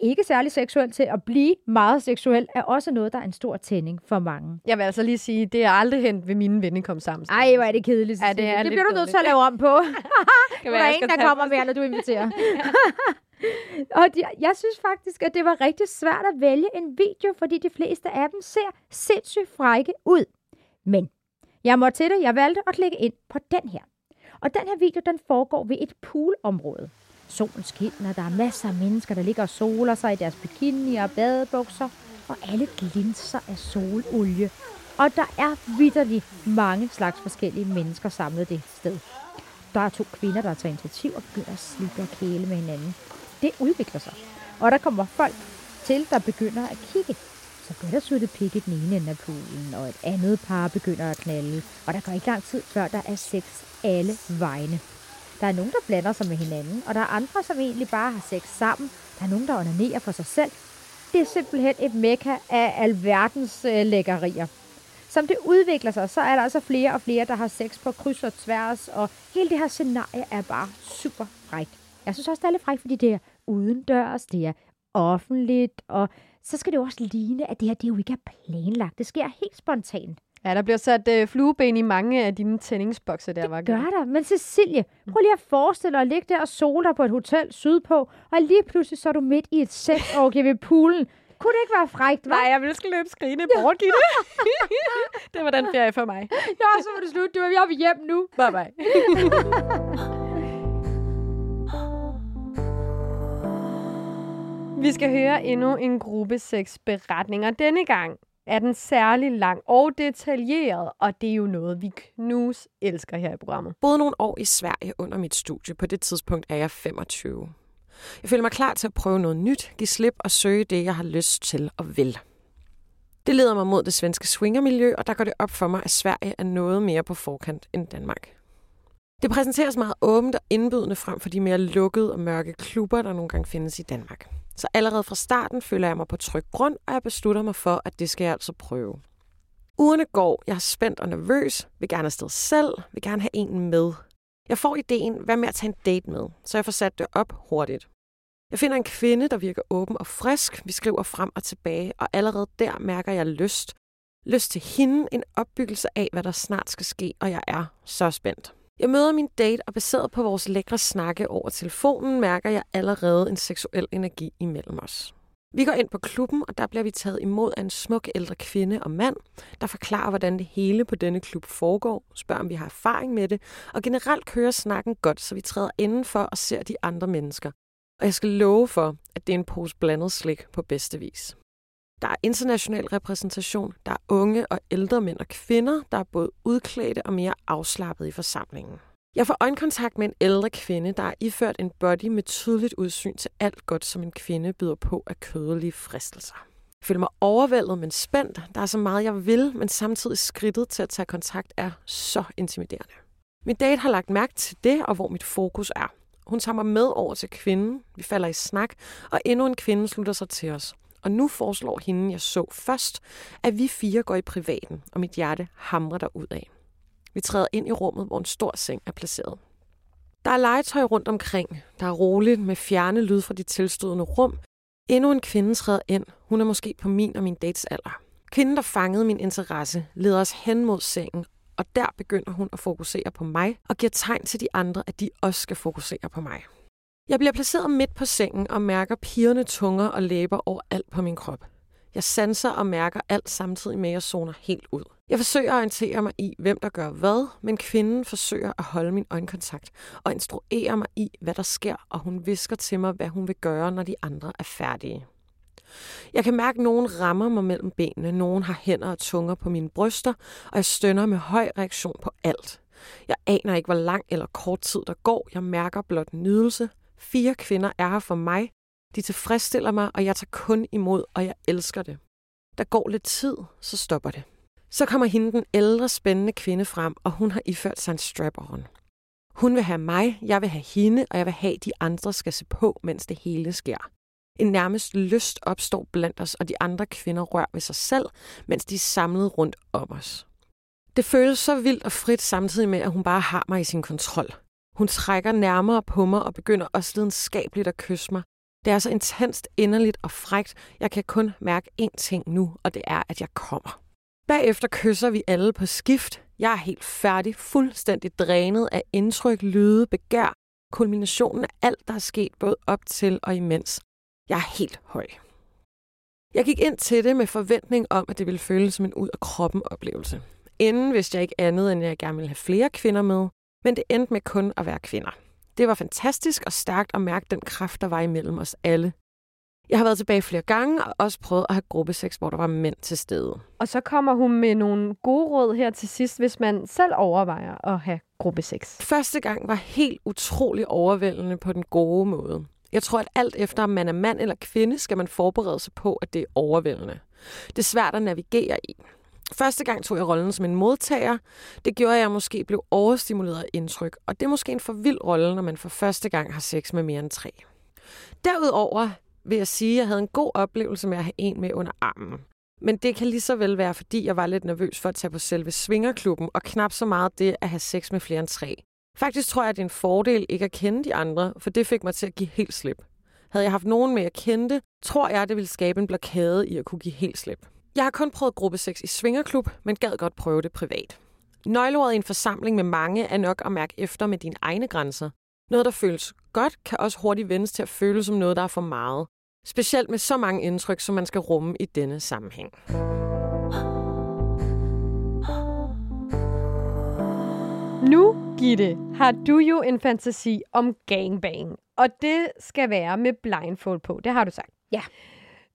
ikke særlig seksuel til at blive meget seksuel, er også noget, der er en stor tænding for mange. Jeg vil altså lige sige, det er aldrig hent ved mine vennekom sammen. Ej, hvor er det kedeligt. Ja, det er det bliver du nødt til at lave om på. (laughs) Der er ingen, der kommer mere, når du inviterer. (laughs) (laughs) og de, jeg synes faktisk, at det var rigtig svært at vælge en video, fordi de fleste af dem ser sindssygt frække ud. Men jeg må til det, jeg valgte at klikke ind på den her. Og den her video, den foregår ved et poolområde. Solen skinner, der er masser af mennesker, der ligger og soler sig i deres bikini og badebukser, og alle glinser af sololie. Og der er vidderligt mange slags forskellige mennesker samlet det sted. Der er to kvinder, der tager initiativ og begynder at slippe og kæle med hinanden. Det udvikler sig. Og der kommer folk til, der begynder at kigge. Så bliver der suttet pik i den ene ende af poolen, og et andet par begynder at knalde. Og der går ikke lang tid, før der er sex alle vegne. Der er nogen, der blander sig med hinanden, og der er andre, som egentlig bare har sex sammen. Der er nogen, der onanerer for sig selv. Det er simpelthen et mekka af alverdens øh, lækkerier. Som det udvikler sig, så er der altså flere og flere, der har sex på kryds og tværs, og hele det her scenarie er bare super frækt. Jeg synes også, det er lidt frækt, fordi det er udendørs, det er offentligt, og så skal det jo også ligne, at det her det jo ikke er planlagt. Det sker helt spontant. Ja, der bliver sat øh, flueben i mange af dine tændingsbokse der, var Gør der. Men Cecilie, prøv lige at forestille dig at ligge der og sole dig på et hotel sydpå, og lige pludselig så er du midt i et sexorgie ved poolen. Kunne det ikke være frækt, hva'? Nej, jeg vil skal løbe skrigende bort, Gitte. (laughs) det var den ferie for mig. Ja, så var det slut. Du er oppe hjem nu. Bye bye. (laughs) Vi skal høre endnu en gruppe seks beretninger. Denne gang er den særlig lang og detaljeret, og det er jo noget, vi knus elsker her i programmet. Både nogle år i Sverige under mit studie. På det tidspunkt er jeg 25. Jeg føler mig klar til at prøve noget nyt, give slip og søge det, jeg har lyst til og vil. Det leder mig mod det svenske swingermiljø, og der går det op for mig, at Sverige er noget mere på forkant end Danmark. Det præsenteres meget åbent og indbydende frem for de mere lukkede og mørke klubber, der nogle gange findes i Danmark. Så allerede fra starten føler jeg mig på tryg grund, og jeg beslutter mig for, at det skal jeg altså prøve. Ugerne går, jeg er spændt og nervøs, vil gerne afsted selv, vil gerne have en med. Jeg får ideen, hvad med at tage en date med, så jeg får sat det op hurtigt. Jeg finder en kvinde, der virker åben og frisk. Vi skriver frem og tilbage, og allerede der mærker jeg lyst. Lyst til hende, en opbyggelse af, hvad der snart skal ske, og jeg er så spændt. Jeg møder min date, og baseret på vores lækre snakke over telefonen, mærker jeg allerede en seksuel energi imellem os. Vi går ind på klubben, og der bliver vi taget imod af en smuk ældre kvinde og mand, der forklarer, hvordan det hele på denne klub foregår, spørger, om vi har erfaring med det, og generelt kører snakken godt, så vi træder indenfor og ser de andre mennesker. Og jeg skal love for, at det er en pose blandet slik på bedste vis. Der er international repræsentation, der er unge og ældre mænd og kvinder, der er både udklædte og mere afslappet i forsamlingen. Jeg får øjenkontakt med en ældre kvinde, der er iført en body med tydeligt udsyn til alt godt, som en kvinde byder på af kødelige fristelser. Jeg føler mig overvældet, men spændt. Der er så meget, jeg vil, men samtidig skridtet til at tage kontakt er så intimiderende. Min date har lagt mærke til det, og hvor mit fokus er. Hun tager mig med over til kvinden, vi falder i snak, og endnu en kvinde slutter sig til os. Og nu foreslår hende, jeg så først, at vi fire går i privaten, og mit hjerte hamrer der ud af. Vi træder ind i rummet, hvor en stor seng er placeret. Der er legetøj rundt omkring. Der er roligt med fjerne lyd fra de tilstødende rum. Endnu en kvinde træder ind. Hun er måske på min og min dates alder. Kvinden, der fangede min interesse, leder os hen mod sengen, og der begynder hun at fokusere på mig og giver tegn til de andre, at de også skal fokusere på mig. Jeg bliver placeret midt på sengen og mærker pigerne tunger og læber overalt på min krop. Jeg sanser og mærker alt samtidig med, at jeg zoner helt ud. Jeg forsøger at orientere mig i, hvem der gør hvad, men kvinden forsøger at holde min øjenkontakt og instruere mig i, hvad der sker, og hun visker til mig, hvad hun vil gøre, når de andre er færdige. Jeg kan mærke, at nogen rammer mig mellem benene, nogen har hænder og tunger på mine bryster, og jeg stønner med høj reaktion på alt. Jeg aner ikke, hvor lang eller kort tid der går. Jeg mærker blot nydelse. Fire kvinder er her for mig. De tilfredsstiller mig, og jeg tager kun imod, og jeg elsker det. Der går lidt tid, så stopper det. Så kommer hende den ældre, spændende kvinde frem, og hun har iført sig en strap-on. Hun vil have mig, jeg vil have hende, og jeg vil have, de andre skal se på, mens det hele sker. En nærmest lyst opstår blandt os, og de andre kvinder rører ved sig selv, mens de er samlet rundt om os. Det føles så vildt og frit samtidig med, at hun bare har mig i sin kontrol. Hun trækker nærmere på mig og begynder også lidenskabeligt at kysse mig. Det er så intenst, inderligt og frægt. Jeg kan kun mærke én ting nu, og det er, at jeg kommer. Bagefter kysser vi alle på skift. Jeg er helt færdig, fuldstændig drænet af indtryk, lyde, begær, kulminationen af alt, der er sket både op til og imens. Jeg er helt høj. Jeg gik ind til det med forventning om, at det ville føles som en ud af kroppen oplevelse. Inden vidste jeg ikke andet, end at jeg gerne ville have flere kvinder med, men det endte med kun at være kvinder. Det var fantastisk og stærkt at mærke den kraft, der var imellem os alle. Jeg har været tilbage flere gange og også prøvet at have gruppesex, hvor der var mænd til stede. Og så kommer hun med nogle gode råd her til sidst, hvis man selv overvejer at have gruppesex. Første gang var helt utrolig overvældende på den gode måde. Jeg tror, at alt efter, om man er mand eller kvinde, skal man forberede sig på, at det er overvældende. Det er svært at navigere i. Første gang tog jeg rollen som en modtager. Det gjorde, at jeg måske blev overstimuleret af indtryk, og det er måske en for vild rolle, når man for første gang har sex med mere end tre. Derudover vil jeg sige, at jeg havde en god oplevelse med at have en med under armen. Men det kan lige så vel være, fordi jeg var lidt nervøs for at tage på selve svingerklubben, og knap så meget det at have sex med flere end tre. Faktisk tror jeg, at det er en fordel ikke at kende de andre, for det fik mig til at give helt slip. Havde jeg haft nogen med, jeg kendte, tror jeg, det ville skabe en blokade i at kunne give helt slip. Jeg har kun prøvet gruppesex i svingerklub, men gad godt prøve det privat. Nøgleordet i en forsamling med mange er nok at mærke efter med dine egne grænser. Noget, der føles godt, kan også hurtigt vendes til at føles som noget, der er for meget. Specielt med så mange indtryk, som man skal rumme i denne sammenhæng. Nu, Gitte, har du jo en fantasi om gangbang. Og det skal være med blindfold på. Det har du sagt. Ja.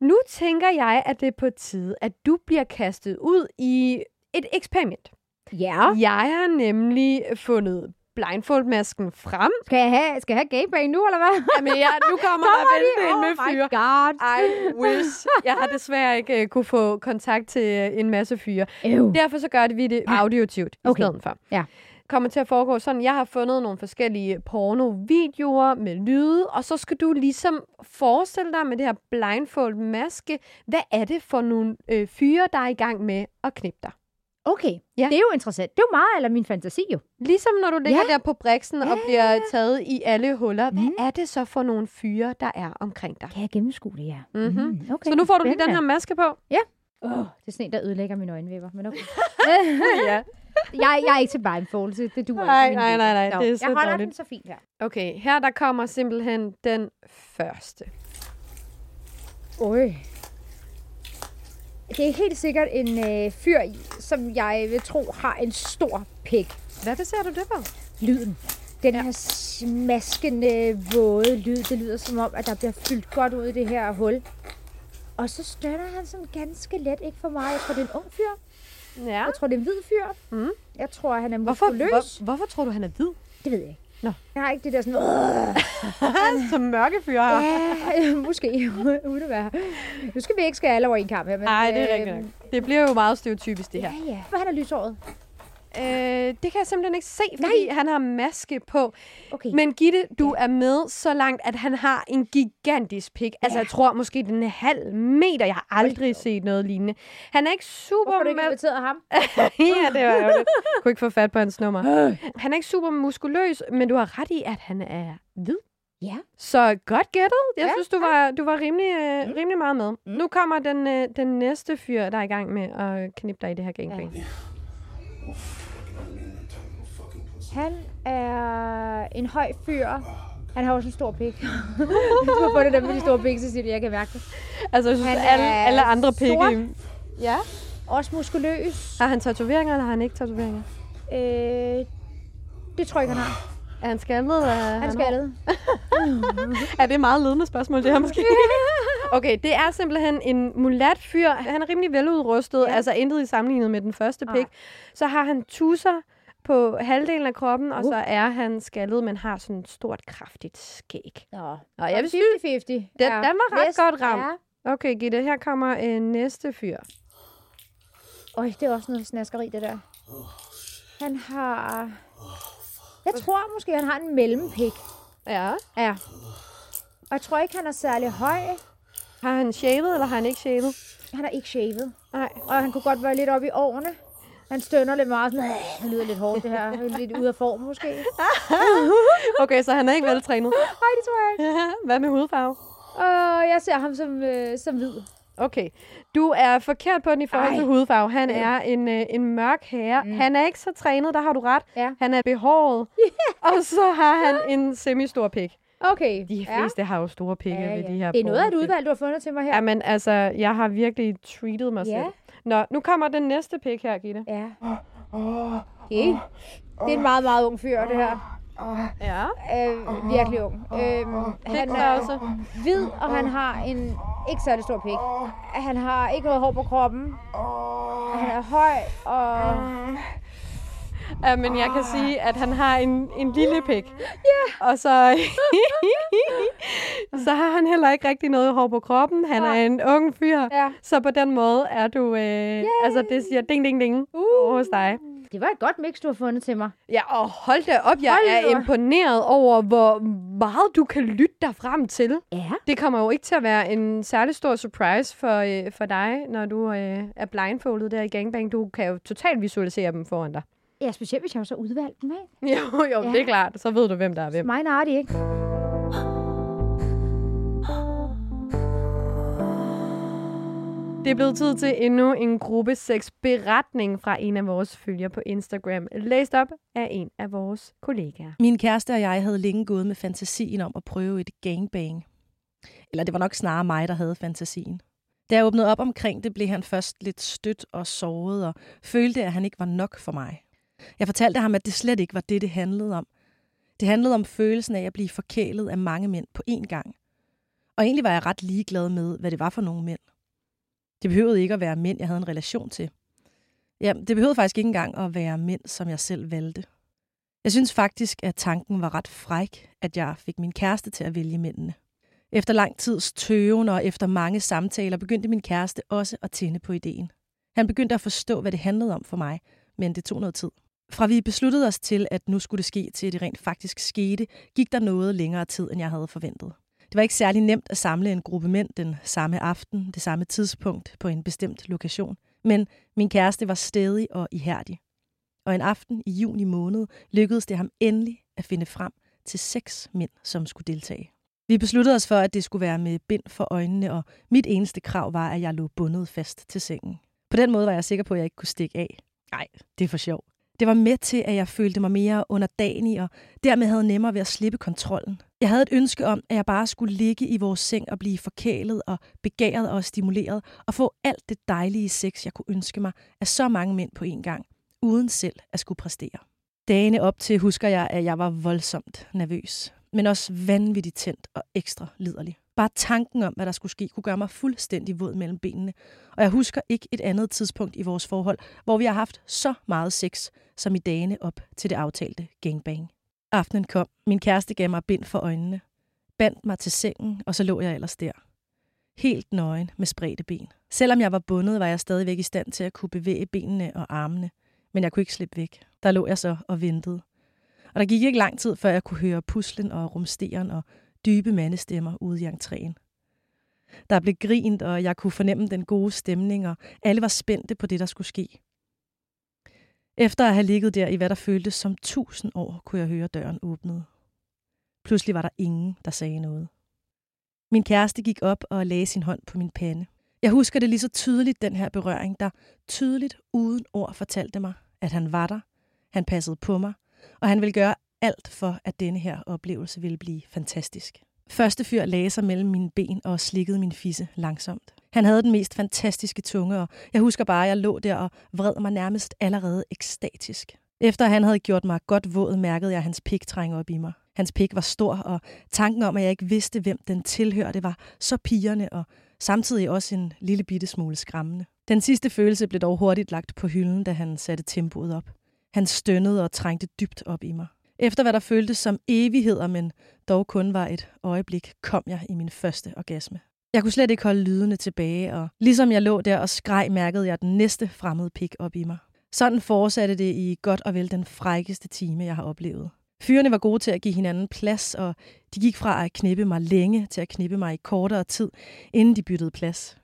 Nu tænker jeg, at det er på tide, at du bliver kastet ud i et eksperiment. Ja. Jeg har nemlig fundet blindfold-masken frem. Skal jeg have, skal jeg have gangbang nu, eller hvad? Jamen, ja, nu kommer der vente ind Oh med my fyre. God. I wish. Jeg har desværre ikke uh, kunne få kontakt til uh, en masse fyre. Ew. Derfor så gør det vi det auditivt Okay. i stedet for. Ja. Kommer til at foregå sådan, jeg har fundet nogle forskellige porno-videoer med lyde, og så skal du ligesom forestille dig med det her blindfold-maske, hvad er det for nogle øh, fyre, der er i gang med at knippe dig? Okay, Ja. det er jo interessant. Det er jo meget eller min fantasi jo. Ligesom når du ligger Ja. der på briksen og bliver taget i alle huller, hvad Mhm. er det så for nogle fyre, der er omkring dig? Kan jeg gennemskue det, ja. Mhm. Mm, okay. Så nu får du lige den her maske på. Åh, oh, det er sådan en, der ødelægger mine øjenvipper, men okay. (laughs) (laughs) ja. Jeg, jeg er ikke til så det duer Nej, ikke. nej, nej, nej, Nå, det er så Jeg holder dårligt. den så fint her. Okay, her der kommer simpelthen den første. Oj. Det er helt sikkert en øh, fyr, som jeg vil tro har en stor pik. Hvad baserer du det på? Lyden. Den Ja. ja. her smaskende, våde lyd, det lyder som om, at der bliver fyldt godt ud i det her hul. Og så støtter han sådan ganske let, ikke for mig. Jeg tror, det er en ung fyr. Ja. Jeg tror, det er en hvid fyr. Mm. Jeg tror, han er Hvorfor, muskuløs. hvor, hvorfor tror du, han er hvid? Det ved jeg ikke. Nå. Jeg har ikke det der sådan... (laughs) Som mørke her. Ja, måske. Uden at være. Nu skal vi ikke skære alle over en kamp her. Nej, det er rigtigt øhm. Det bliver jo meget stereotypisk, det her. Ja, ja. Hvor han er lyshåret. Øh, det kan jeg simpelthen ikke se, fordi Nej. han har maske på. Okay. Men Gitte, du er med så langt, at han har en gigantisk pik. Altså, jeg tror måske, den er en halv meter. Jeg har aldrig set noget lignende. Han er ikke super Hvorfor har du ikke med- inviteret ham? (laughs) ja, det var jo det. Kunne ikke få fat på hans nummer. Han er ikke super muskuløs, men du har ret i, at han er hvid. Ja. Så godt gættet. Jeg Ja, synes, du var, du var rimelig, øh, rimelig meget med. Nu kommer den, øh, den næste fyr, der er i gang med at knippe dig i det her gangbang. Ja. Han er en høj fyr. Han har også en stor pik. jeg tror på det der med de store pik, det, jeg kan mærke det. Altså, jeg synes, Han alle, alle andre pikke... Ja. Også muskuløs. Har han tatoveringer, eller har han ikke tatoveringer? Øh, det tror jeg ikke, han har. Er han skaldet? Er Han er skaldet. (laughs) Er det et meget ledende spørgsmål, det her måske? (laughs) Okay, det er simpelthen en mulat fyr. Han er rimelig veludrustet, ja. altså intet i sammenlignet med den første pik. Så har han tusser på halvdelen af kroppen, uh. og så er han skaldet, men har sådan et stort, kraftigt skæg. Nå, Og jeg vil 50-50. sige, den, Ja. den var ret Næsten, godt ramt. Ja. Okay, Gitte, her kommer en næste fyr. Øj, det er også noget snaskeri, det der. Han har... Jeg tror måske, han har en mellempik. Ja. Ja. Og jeg tror ikke, han er særlig høj. Har han shavet, eller har han ikke shavet? Han er ikke shavet. Nej. Og han kunne godt være lidt oppe i årene. Han stønner lidt meget. Sådan, "Åh, det lyder lidt hårdt, det her. Lidt ude af form, måske. (laughs) Okay, så han er ikke veltrænet. (laughs) Nej, det tror jeg ikke. (laughs) Hvad med hudfarve? Og jeg ser ham som, øh, som hvid. Okay. Du er forkert på den i forhold til hudfarve. Han er en, øh, en mørk herre. Mm. Han er ikke så trænet, der har du ret. Ja. Han er behåret. og så har han en semi-stor pik. Okay. De fleste har jo store pikke ja, ved ja. de her Det er noget af et udvalg, du har fundet til mig her. Jamen, altså, jeg har virkelig treated mig Ja. selv. Nå, nu kommer den næste pik her, Gitte. Ja. Okay. Det er en meget, meget ung fyr, det her. Ja. Øh, virkelig ung. Øh, han er hvid, og han har en ikke særlig stor pik. Han har ikke noget hår på kroppen. Han er høj, og... (laughs) Ja, men jeg kan sige, at han har en, en lille pik. Ja. Og så, (laughs) så har han heller ikke rigtig noget hår på kroppen. Han er en ung fyr. Ja. Så på den måde er du... Øh, altså, det siger ding, ding, ding uh. hos dig. Det var et godt mix, du har fundet til mig. Ja, og hold da op. Jeg Hold er imponeret over, hvor meget du kan lytte dig frem til. Ja. Det kommer jo ikke til at være en særlig stor surprise for, øh, for dig, når du øh, er blindfoldet der i gangbang. Du kan jo totalt visualisere dem foran dig. Ja, specielt hvis jeg har så udvalgt dem, ikke? (laughs) Jo, jo, Ja. det er klart. Så ved du, hvem der er hvem. Mig nartig, ikke? Det er blevet tid til endnu en gruppe 6 beretning fra en af vores følgere på Instagram. Læst op af en af vores kollegaer. Min kæreste og jeg havde længe gået med fantasien om at prøve et gangbang. Eller det var nok snarere mig, der havde fantasien. Da jeg åbnede op omkring det, blev han først lidt stødt og såret og følte, at han ikke var nok for mig. Jeg fortalte ham, at det slet ikke var det, det handlede om. Det handlede om følelsen af at blive forkælet af mange mænd på én gang. Og egentlig var jeg ret ligeglad med, hvad det var for nogle mænd. Det behøvede ikke at være mænd, jeg havde en relation til. Ja, det behøvede faktisk ikke engang at være mænd, som jeg selv valgte. Jeg synes faktisk, at tanken var ret fræk, at jeg fik min kæreste til at vælge mændene. Efter lang tids tøven og efter mange samtaler begyndte min kæreste også at tænde på ideen. Han begyndte at forstå, hvad det handlede om for mig, men det tog noget tid. Fra vi besluttede os til, at nu skulle det ske, til at det rent faktisk skete, gik der noget længere tid, end jeg havde forventet. Det var ikke særlig nemt at samle en gruppe mænd den samme aften, det samme tidspunkt på en bestemt lokation. Men min kæreste var stedig og ihærdig. Og en aften i juni måned lykkedes det ham endelig at finde frem til seks mænd, som skulle deltage. Vi besluttede os for, at det skulle være med bind for øjnene, og mit eneste krav var, at jeg lå bundet fast til sengen. På den måde var jeg sikker på, at jeg ikke kunne stikke af. Nej, det er for sjov. Det var med til, at jeg følte mig mere underdanig, og dermed havde nemmere ved at slippe kontrollen. Jeg havde et ønske om, at jeg bare skulle ligge i vores seng og blive forkælet og begæret og stimuleret, og få alt det dejlige sex, jeg kunne ønske mig, af så mange mænd på én gang, uden selv at skulle præstere. Dagene op til husker jeg, at jeg var voldsomt nervøs, men også vanvittigt tændt og ekstra liderlig. Bare tanken om, hvad der skulle ske, kunne gøre mig fuldstændig våd mellem benene. Og jeg husker ikke et andet tidspunkt i vores forhold, hvor vi har haft så meget sex, som i dagene op til det aftalte gangbang. Aftenen kom. Min kæreste gav mig bind for øjnene. Bandt mig til sengen, og så lå jeg ellers der. Helt nøgen med spredte ben. Selvom jeg var bundet, var jeg stadigvæk i stand til at kunne bevæge benene og armene. Men jeg kunne ikke slippe væk. Der lå jeg så og ventede. Og der gik ikke lang tid, før jeg kunne høre puslen og rumsteren og dybe mandestemmer ude i entréen. Der blev grint, og jeg kunne fornemme den gode stemning, og alle var spændte på det, der skulle ske. Efter at have ligget der i hvad der føltes som tusind år, kunne jeg høre døren åbnede. Pludselig var der ingen, der sagde noget. Min kæreste gik op og lagde sin hånd på min pande. Jeg husker det lige så tydeligt, den her berøring, der tydeligt uden ord fortalte mig, at han var der, han passede på mig, og han ville gøre alt for, at denne her oplevelse ville blive fantastisk. Første fyr lagde sig mellem mine ben og slikkede min fisse langsomt. Han havde den mest fantastiske tunge, og jeg husker bare, at jeg lå der og vred mig nærmest allerede ekstatisk. Efter han havde gjort mig godt våd, mærkede jeg hans pik trænge op i mig. Hans pik var stor, og tanken om, at jeg ikke vidste, hvem den tilhørte, var så pigerne og samtidig også en lille bitte smule skræmmende. Den sidste følelse blev dog hurtigt lagt på hylden, da han satte tempoet op. Han stønnede og trængte dybt op i mig. Efter hvad der føltes som evigheder, men dog kun var et øjeblik, kom jeg i min første orgasme. Jeg kunne slet ikke holde lydene tilbage, og ligesom jeg lå der og skreg, mærkede jeg den næste fremmede pik op i mig. Sådan fortsatte det i godt og vel den frækkeste time, jeg har oplevet. Fyrene var gode til at give hinanden plads, og de gik fra at knippe mig længe til at knippe mig i kortere tid, inden de byttede plads.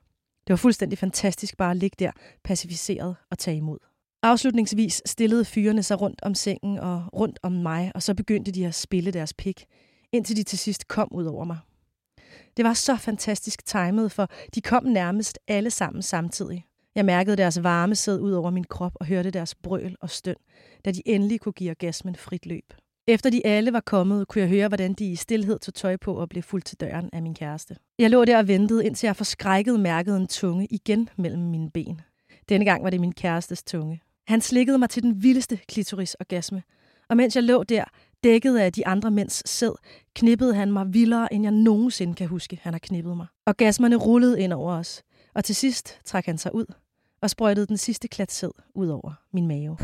Det var fuldstændig fantastisk bare at ligge der, pacificeret og tage imod. Afslutningsvis stillede fyrene sig rundt om sengen og rundt om mig, og så begyndte de at spille deres pik, indtil de til sidst kom ud over mig. Det var så fantastisk timet, for de kom nærmest alle sammen samtidig. Jeg mærkede deres varme sæd ud over min krop og hørte deres brøl og støn, da de endelig kunne give orgasmen frit løb. Efter de alle var kommet, kunne jeg høre, hvordan de i stillhed tog tøj på og blev fuldt til døren af min kæreste. Jeg lå der og ventede, indtil jeg forskrækket mærkede en tunge igen mellem mine ben. Denne gang var det min kærestes tunge. Han slikkede mig til den vildeste klitorisorgasme, og mens jeg lå der, dækket af de andre mænds sæd, knippede han mig vildere, end jeg nogensinde kan huske, han har knippet mig. Orgasmerne rullede ind over os, og til sidst trak han sig ud og sprøjtede den sidste klat sæd ud over min mave.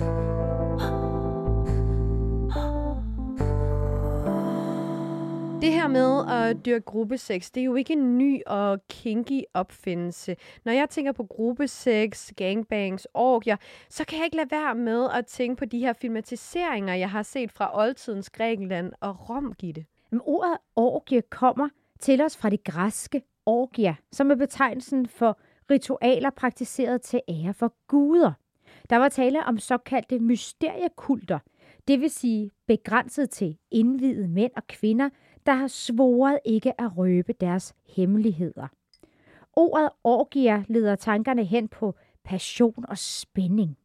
Det her med at dyrke gruppesex, det er jo ikke en ny og kinky opfindelse. Når jeg tænker på gruppesex, gangbangs, orgier, så kan jeg ikke lade være med at tænke på de her filmatiseringer, jeg har set fra oldtidens Grækenland og Rom, Gitte. Men ordet orgie kommer til os fra det græske orgia, som er betegnelsen for ritualer praktiseret til ære for guder. Der var tale om såkaldte mysteriekulter, det vil sige begrænset til indvidede mænd og kvinder, der har svoret ikke at røbe deres hemmeligheder. Ordet orgia leder tankerne hen på passion og spænding.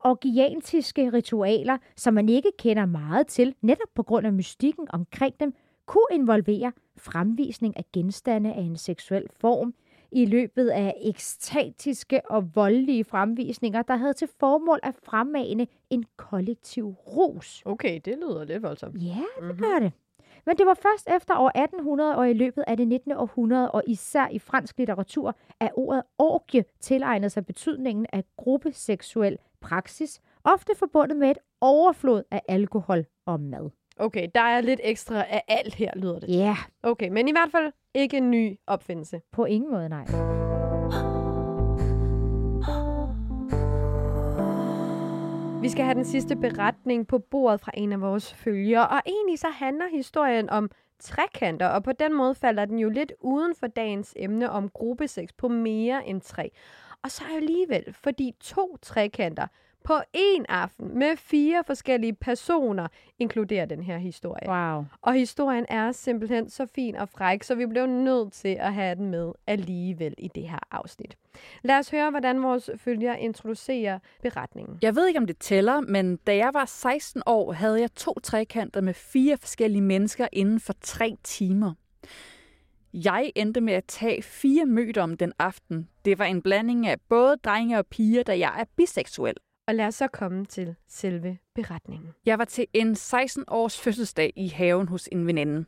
Orgiantiske ritualer, som man ikke kender meget til, netop på grund af mystikken omkring dem, kunne involvere fremvisning af genstande af en seksuel form i løbet af ekstatiske og voldelige fremvisninger, der havde til formål at fremmane en kollektiv rus. Okay, det lyder lidt voldsomt. Ja, det gør det. Men det var først efter år 1800 og i løbet af det 19. århundrede, og især i fransk litteratur, at ordet orgie tilegnede sig betydningen af gruppeseksuel praksis, ofte forbundet med et overflod af alkohol og mad. Okay, der er lidt ekstra af alt her, lyder det. Ja, yeah, Okay, men i hvert fald ikke en ny opfindelse. på ingen måde nej. Vi skal have den sidste beretning på bordet fra en af vores følgere, og egentlig så handler historien om trekanter, og på den måde falder den jo lidt uden for dagens emne om gruppeseks på mere end tre. Og så alligevel, fordi to trekanter på en aften med fire forskellige personer inkluderer den her historie. Wow. Og historien er simpelthen så fin og fræk, så vi blev nødt til at have den med alligevel i det her afsnit. Lad os høre, hvordan vores følger introducerer beretningen. Jeg ved ikke, om det tæller, men da jeg var 16 år, havde jeg to trekanter med fire forskellige mennesker inden for tre timer. Jeg endte med at tage fire møder om den aften. Det var en blanding af både drenge og piger, da jeg er biseksuel. Og lad os så komme til selve beretningen. Jeg var til en 16-års fødselsdag i haven hos en veninde.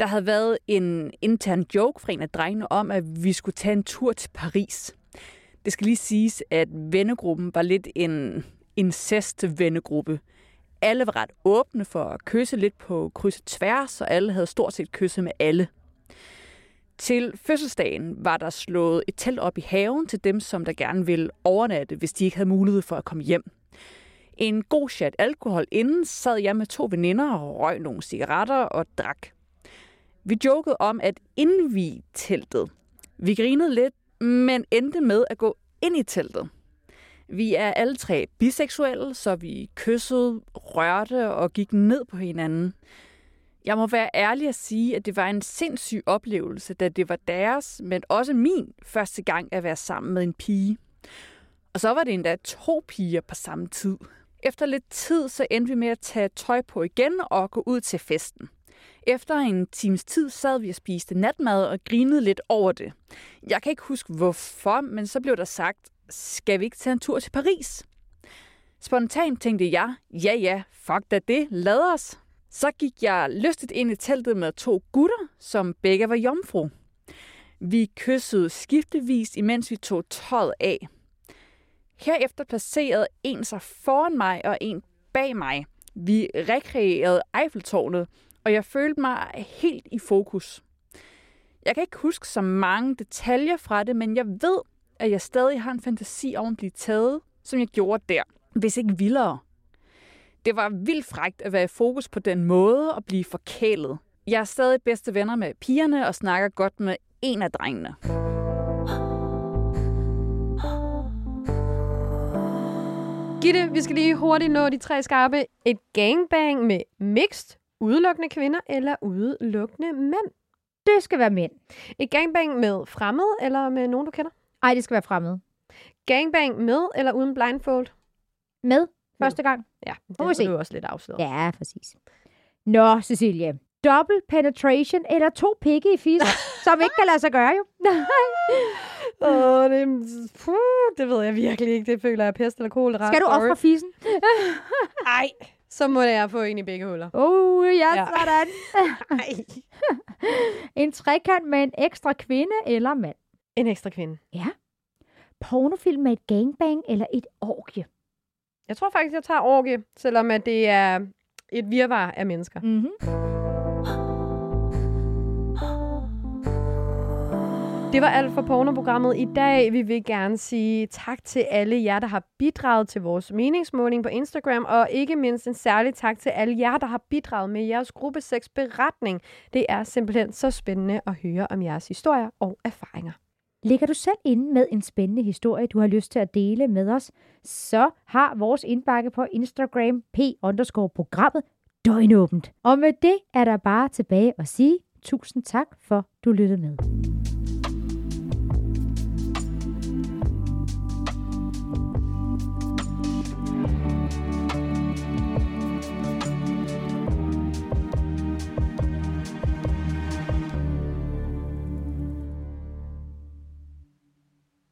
Der havde været en intern joke fra en af drengene om, at vi skulle tage en tur til Paris. Det skal lige siges, at vennegruppen var lidt en incest-vennegruppe. Alle var ret åbne for at kysse lidt på kryds og tværs, og alle havde stort set kysset med alle. Til fødselsdagen var der slået et telt op i haven til dem, som der gerne ville overnatte, hvis de ikke havde mulighed for at komme hjem. En god chat alkohol inden sad jeg med to veninder og røg nogle cigaretter og drak. Vi jokede om at indvige teltet. Vi grinede lidt, men endte med at gå ind i teltet. Vi er alle tre biseksuelle, så vi kyssede, rørte og gik ned på hinanden. Jeg må være ærlig at sige, at det var en sindssyg oplevelse, da det var deres, men også min første gang at være sammen med en pige. Og så var det endda to piger på samme tid. Efter lidt tid, så endte vi med at tage tøj på igen og gå ud til festen. Efter en times tid sad vi og spiste natmad og grinede lidt over det. Jeg kan ikke huske hvorfor, men så blev der sagt, skal vi ikke tage en tur til Paris? Spontant tænkte jeg, ja ja, fuck da det, lad os. Så gik jeg lystigt ind i teltet med to gutter, som begge var jomfru. Vi kyssede skiftevis, imens vi tog tøjet af. Herefter placerede en sig foran mig og en bag mig. Vi rekreerede Eiffeltårnet, og jeg følte mig helt i fokus. Jeg kan ikke huske så mange detaljer fra det, men jeg ved, at jeg stadig har en fantasi om at blive taget, som jeg gjorde der, hvis ikke vildere. Det var vildt frægt at være i fokus på den måde og blive forkælet. Jeg er stadig bedste venner med pigerne og snakker godt med en af drengene. Gitte, vi skal lige hurtigt nå de tre skarpe. Et gangbang med mixed, udelukkende kvinder eller udelukkende mænd? Det skal være mænd. Et gangbang med fremmed eller med nogen, du kender? Ej, det skal være fremmed. Gangbang med eller uden blindfold? Med første gang. Ja, det Må vi også lidt afsløret. Ja, præcis. Nå, Cecilie. Double penetration eller to pikke i fisk, (laughs) som ikke kan lade sig gøre jo. (laughs) Åh, det, puh, det ved jeg virkelig ikke. Det føler jeg pest eller kolera. Skal du ofre fisen? (laughs) Ej, så må jeg få en i begge huller. Oh, ja, Ja. sådan. En trekant med en ekstra kvinde eller mand. En ekstra kvinde. Pornofilm med et gangbang eller et orgie. Jeg tror faktisk, jeg tager orgie, selvom at det er et virvar af mennesker. Mm-hmm. Det var alt for pornoprogrammet i dag. Vi vil gerne sige tak til alle jer, der har bidraget til vores meningsmåling på Instagram, og ikke mindst en særlig tak til alle jer, der har bidraget med jeres gruppe 6 beretning. Det er simpelthen så spændende at høre om jeres historier og erfaringer. Ligger du selv inde med en spændende historie, du har lyst til at dele med os, så har vores indbakke på Instagram p programmet døgnåbent. Og med det er der bare tilbage at sige tusind tak for, du lyttede med.